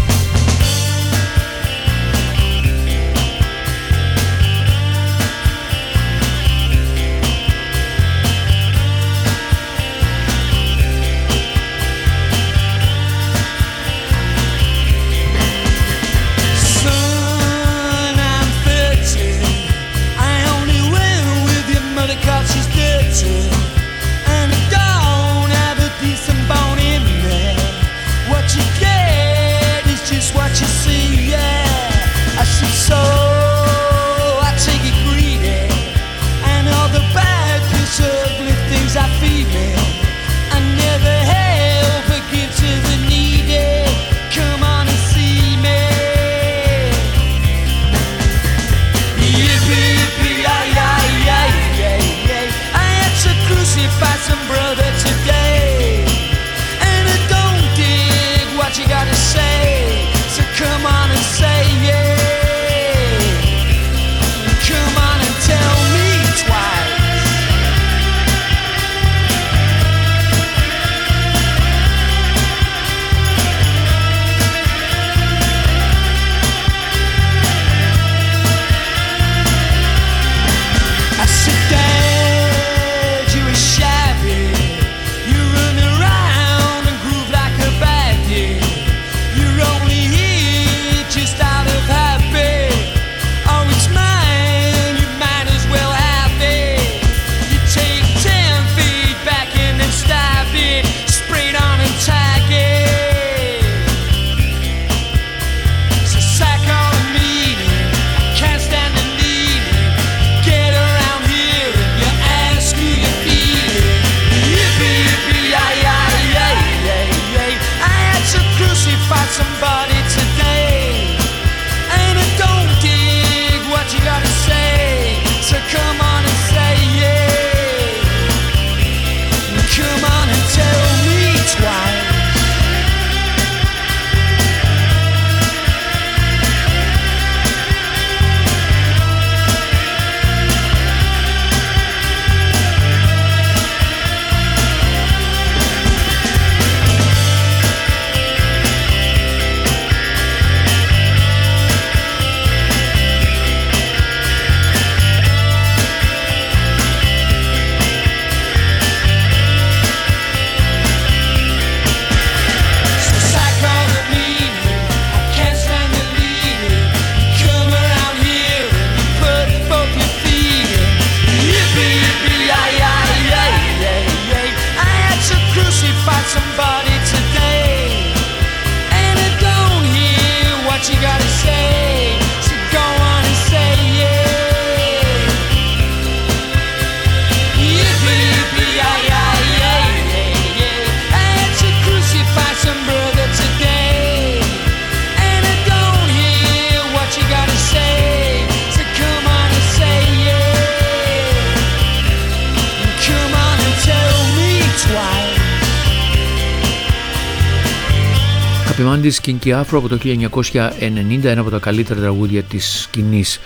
Happy Mondays Kinky Afro από το 1990, ένα από τα καλύτερα τραγούδια της σκηνής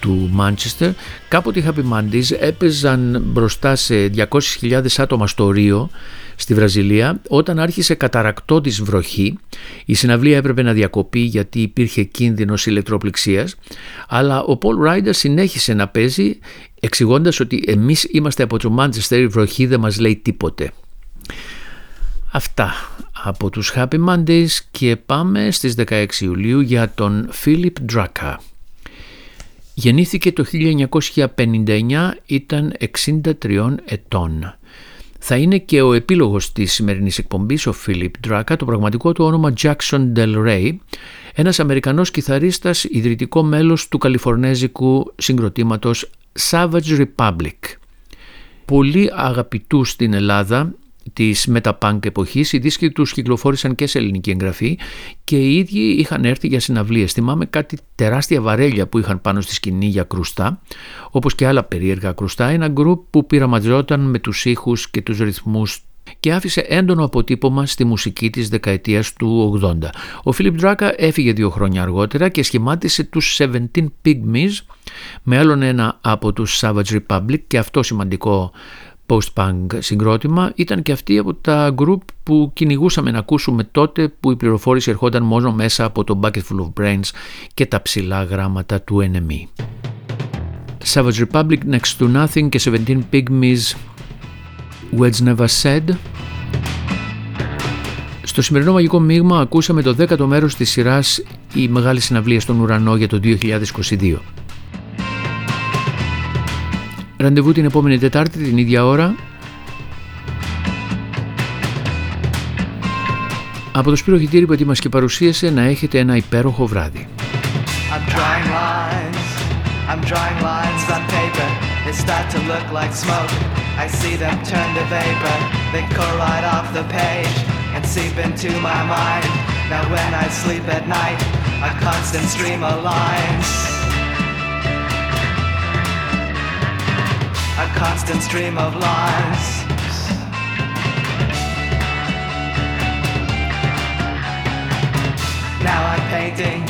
του Manchester. Κάποτε οι Happy Mondays έπαιζαν μπροστά σε 200.000 άτομα στο Ρίο, στη Βραζιλία, όταν άρχισε καταρακτώδης βροχή. Η συναυλία έπρεπε να διακοπεί γιατί υπήρχε κίνδυνος ηλεκτροπληξίας, αλλά ο Paul Ryder συνέχισε να παίζει εξηγώντας ότι εμείς είμαστε από το Manchester, η βροχή δεν μας λέει τίποτε. Αυτά από τους Happy Mondays και πάμε στις 16 Ιουλίου για τον Philip Drucker. Γεννήθηκε το 1959, ήταν 63 ετών. Θα είναι και ο επίλογος της σημερινής εκπομπής, ο Philip Draka, το πραγματικό του όνομα Jackson Del Rey, ένας Αμερικανός κιθαρίστας, ιδρυτικό μέλος του καλιφορνέζικου συγκροτήματος Savage Republic. Πολύ αγαπητού στην Ελλάδα, της Metapunk εποχής, οι δίσκοι τους κυκλοφόρησαν και σε ελληνική εγγραφή και οι ίδιοι είχαν έρθει για συναυλίες. Θυμάμαι κάτι τεράστια βαρέλια που είχαν πάνω στη σκηνή για κρουστά, όπως και άλλα περίεργα κρουστά, ένα γκρουπ που πειραματιζόταν με τους ήχους και τους ρυθμούς και άφησε έντονο αποτύπωμα στη μουσική της δεκαετίας του 80. Ο Φίλιπ Ντράκα έφυγε δύο χρόνια αργότερα και σχημάτισε τους 17 Pygmies με άλλον ένα από τους Savage Republic και αυτό σημαντικό post-punk συγκρότημα ήταν και αυτή από τα group που κυνηγούσαμε να ακούσουμε τότε που η πληροφόρηση ερχόταν μόνο μέσα από το Bucket Full of Brains και τα ψηλά γράμματα του NME. Savage Republic, Next to Nothing και 17 Pygmies, Words Never Said. Στο σημερινό μαγικό μείγμα ακούσαμε το δέκατο μέρος της σειράς «Η Μεγάλη Συναυλία στον Ουρανό» για το 2022. Ραντεβού την επόμενη Τετάρτη την ίδια ώρα. Από το Σπύρο Χιτήρη που ετοίμασε και παρουσίασε να έχετε ένα υπέροχο βράδυ. I'm drawing lines, I'm drawing lines on paper. They start to look like smoke. I see them turn to vapor. They go right off the page and seep into my mind. Now when I sleep at night, a constant stream of lines. A constant stream of lies. Now I'm painting.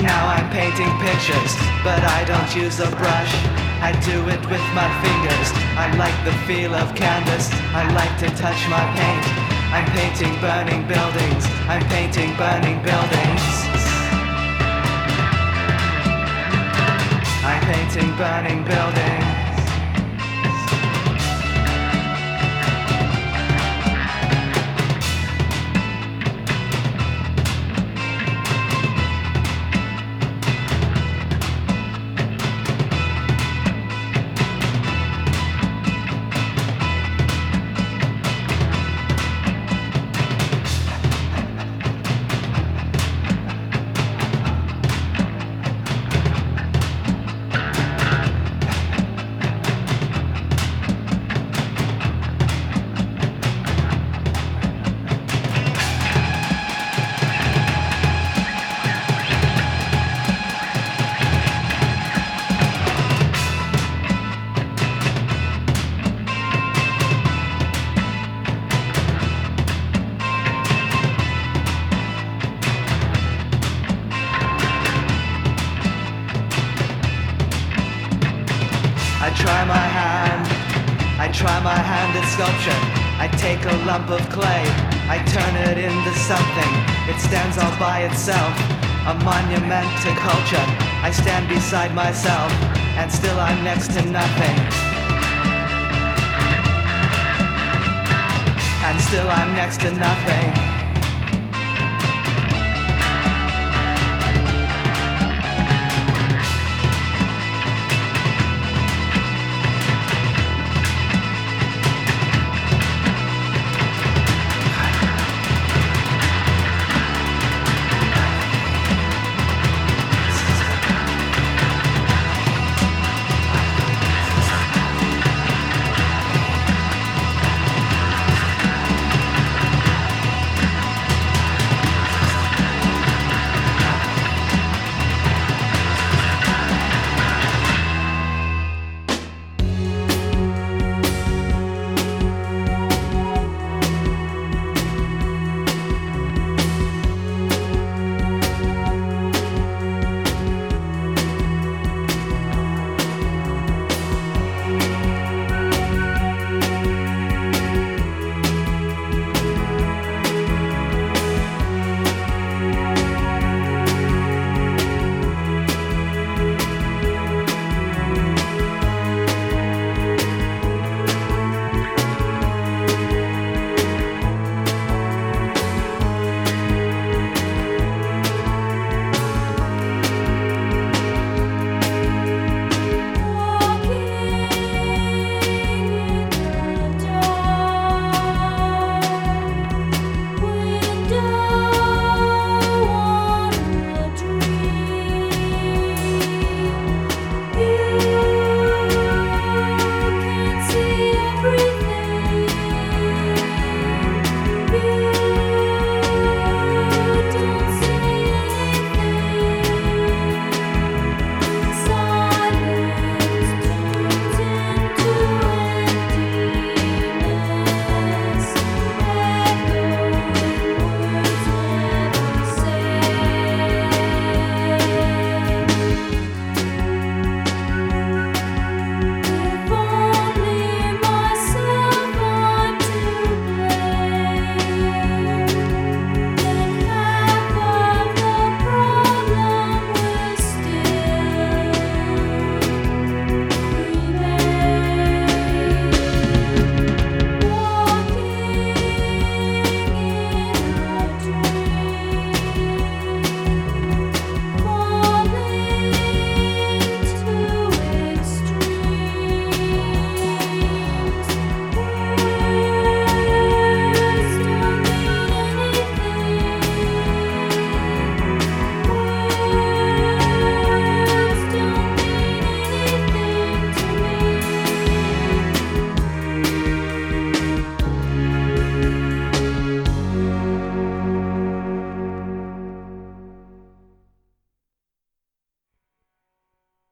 Now I'm painting pictures, but I don't use a brush. I do it with my fingers. I like the feel of canvas. I like to touch my paint. I'm painting burning buildings. I'm painting burning buildings. I'm painting burning buildings. Lump of clay, I turn it into something. It stands all by itself, a monument to culture. I stand beside myself, and still I'm next to nothing. And still I'm next to nothing.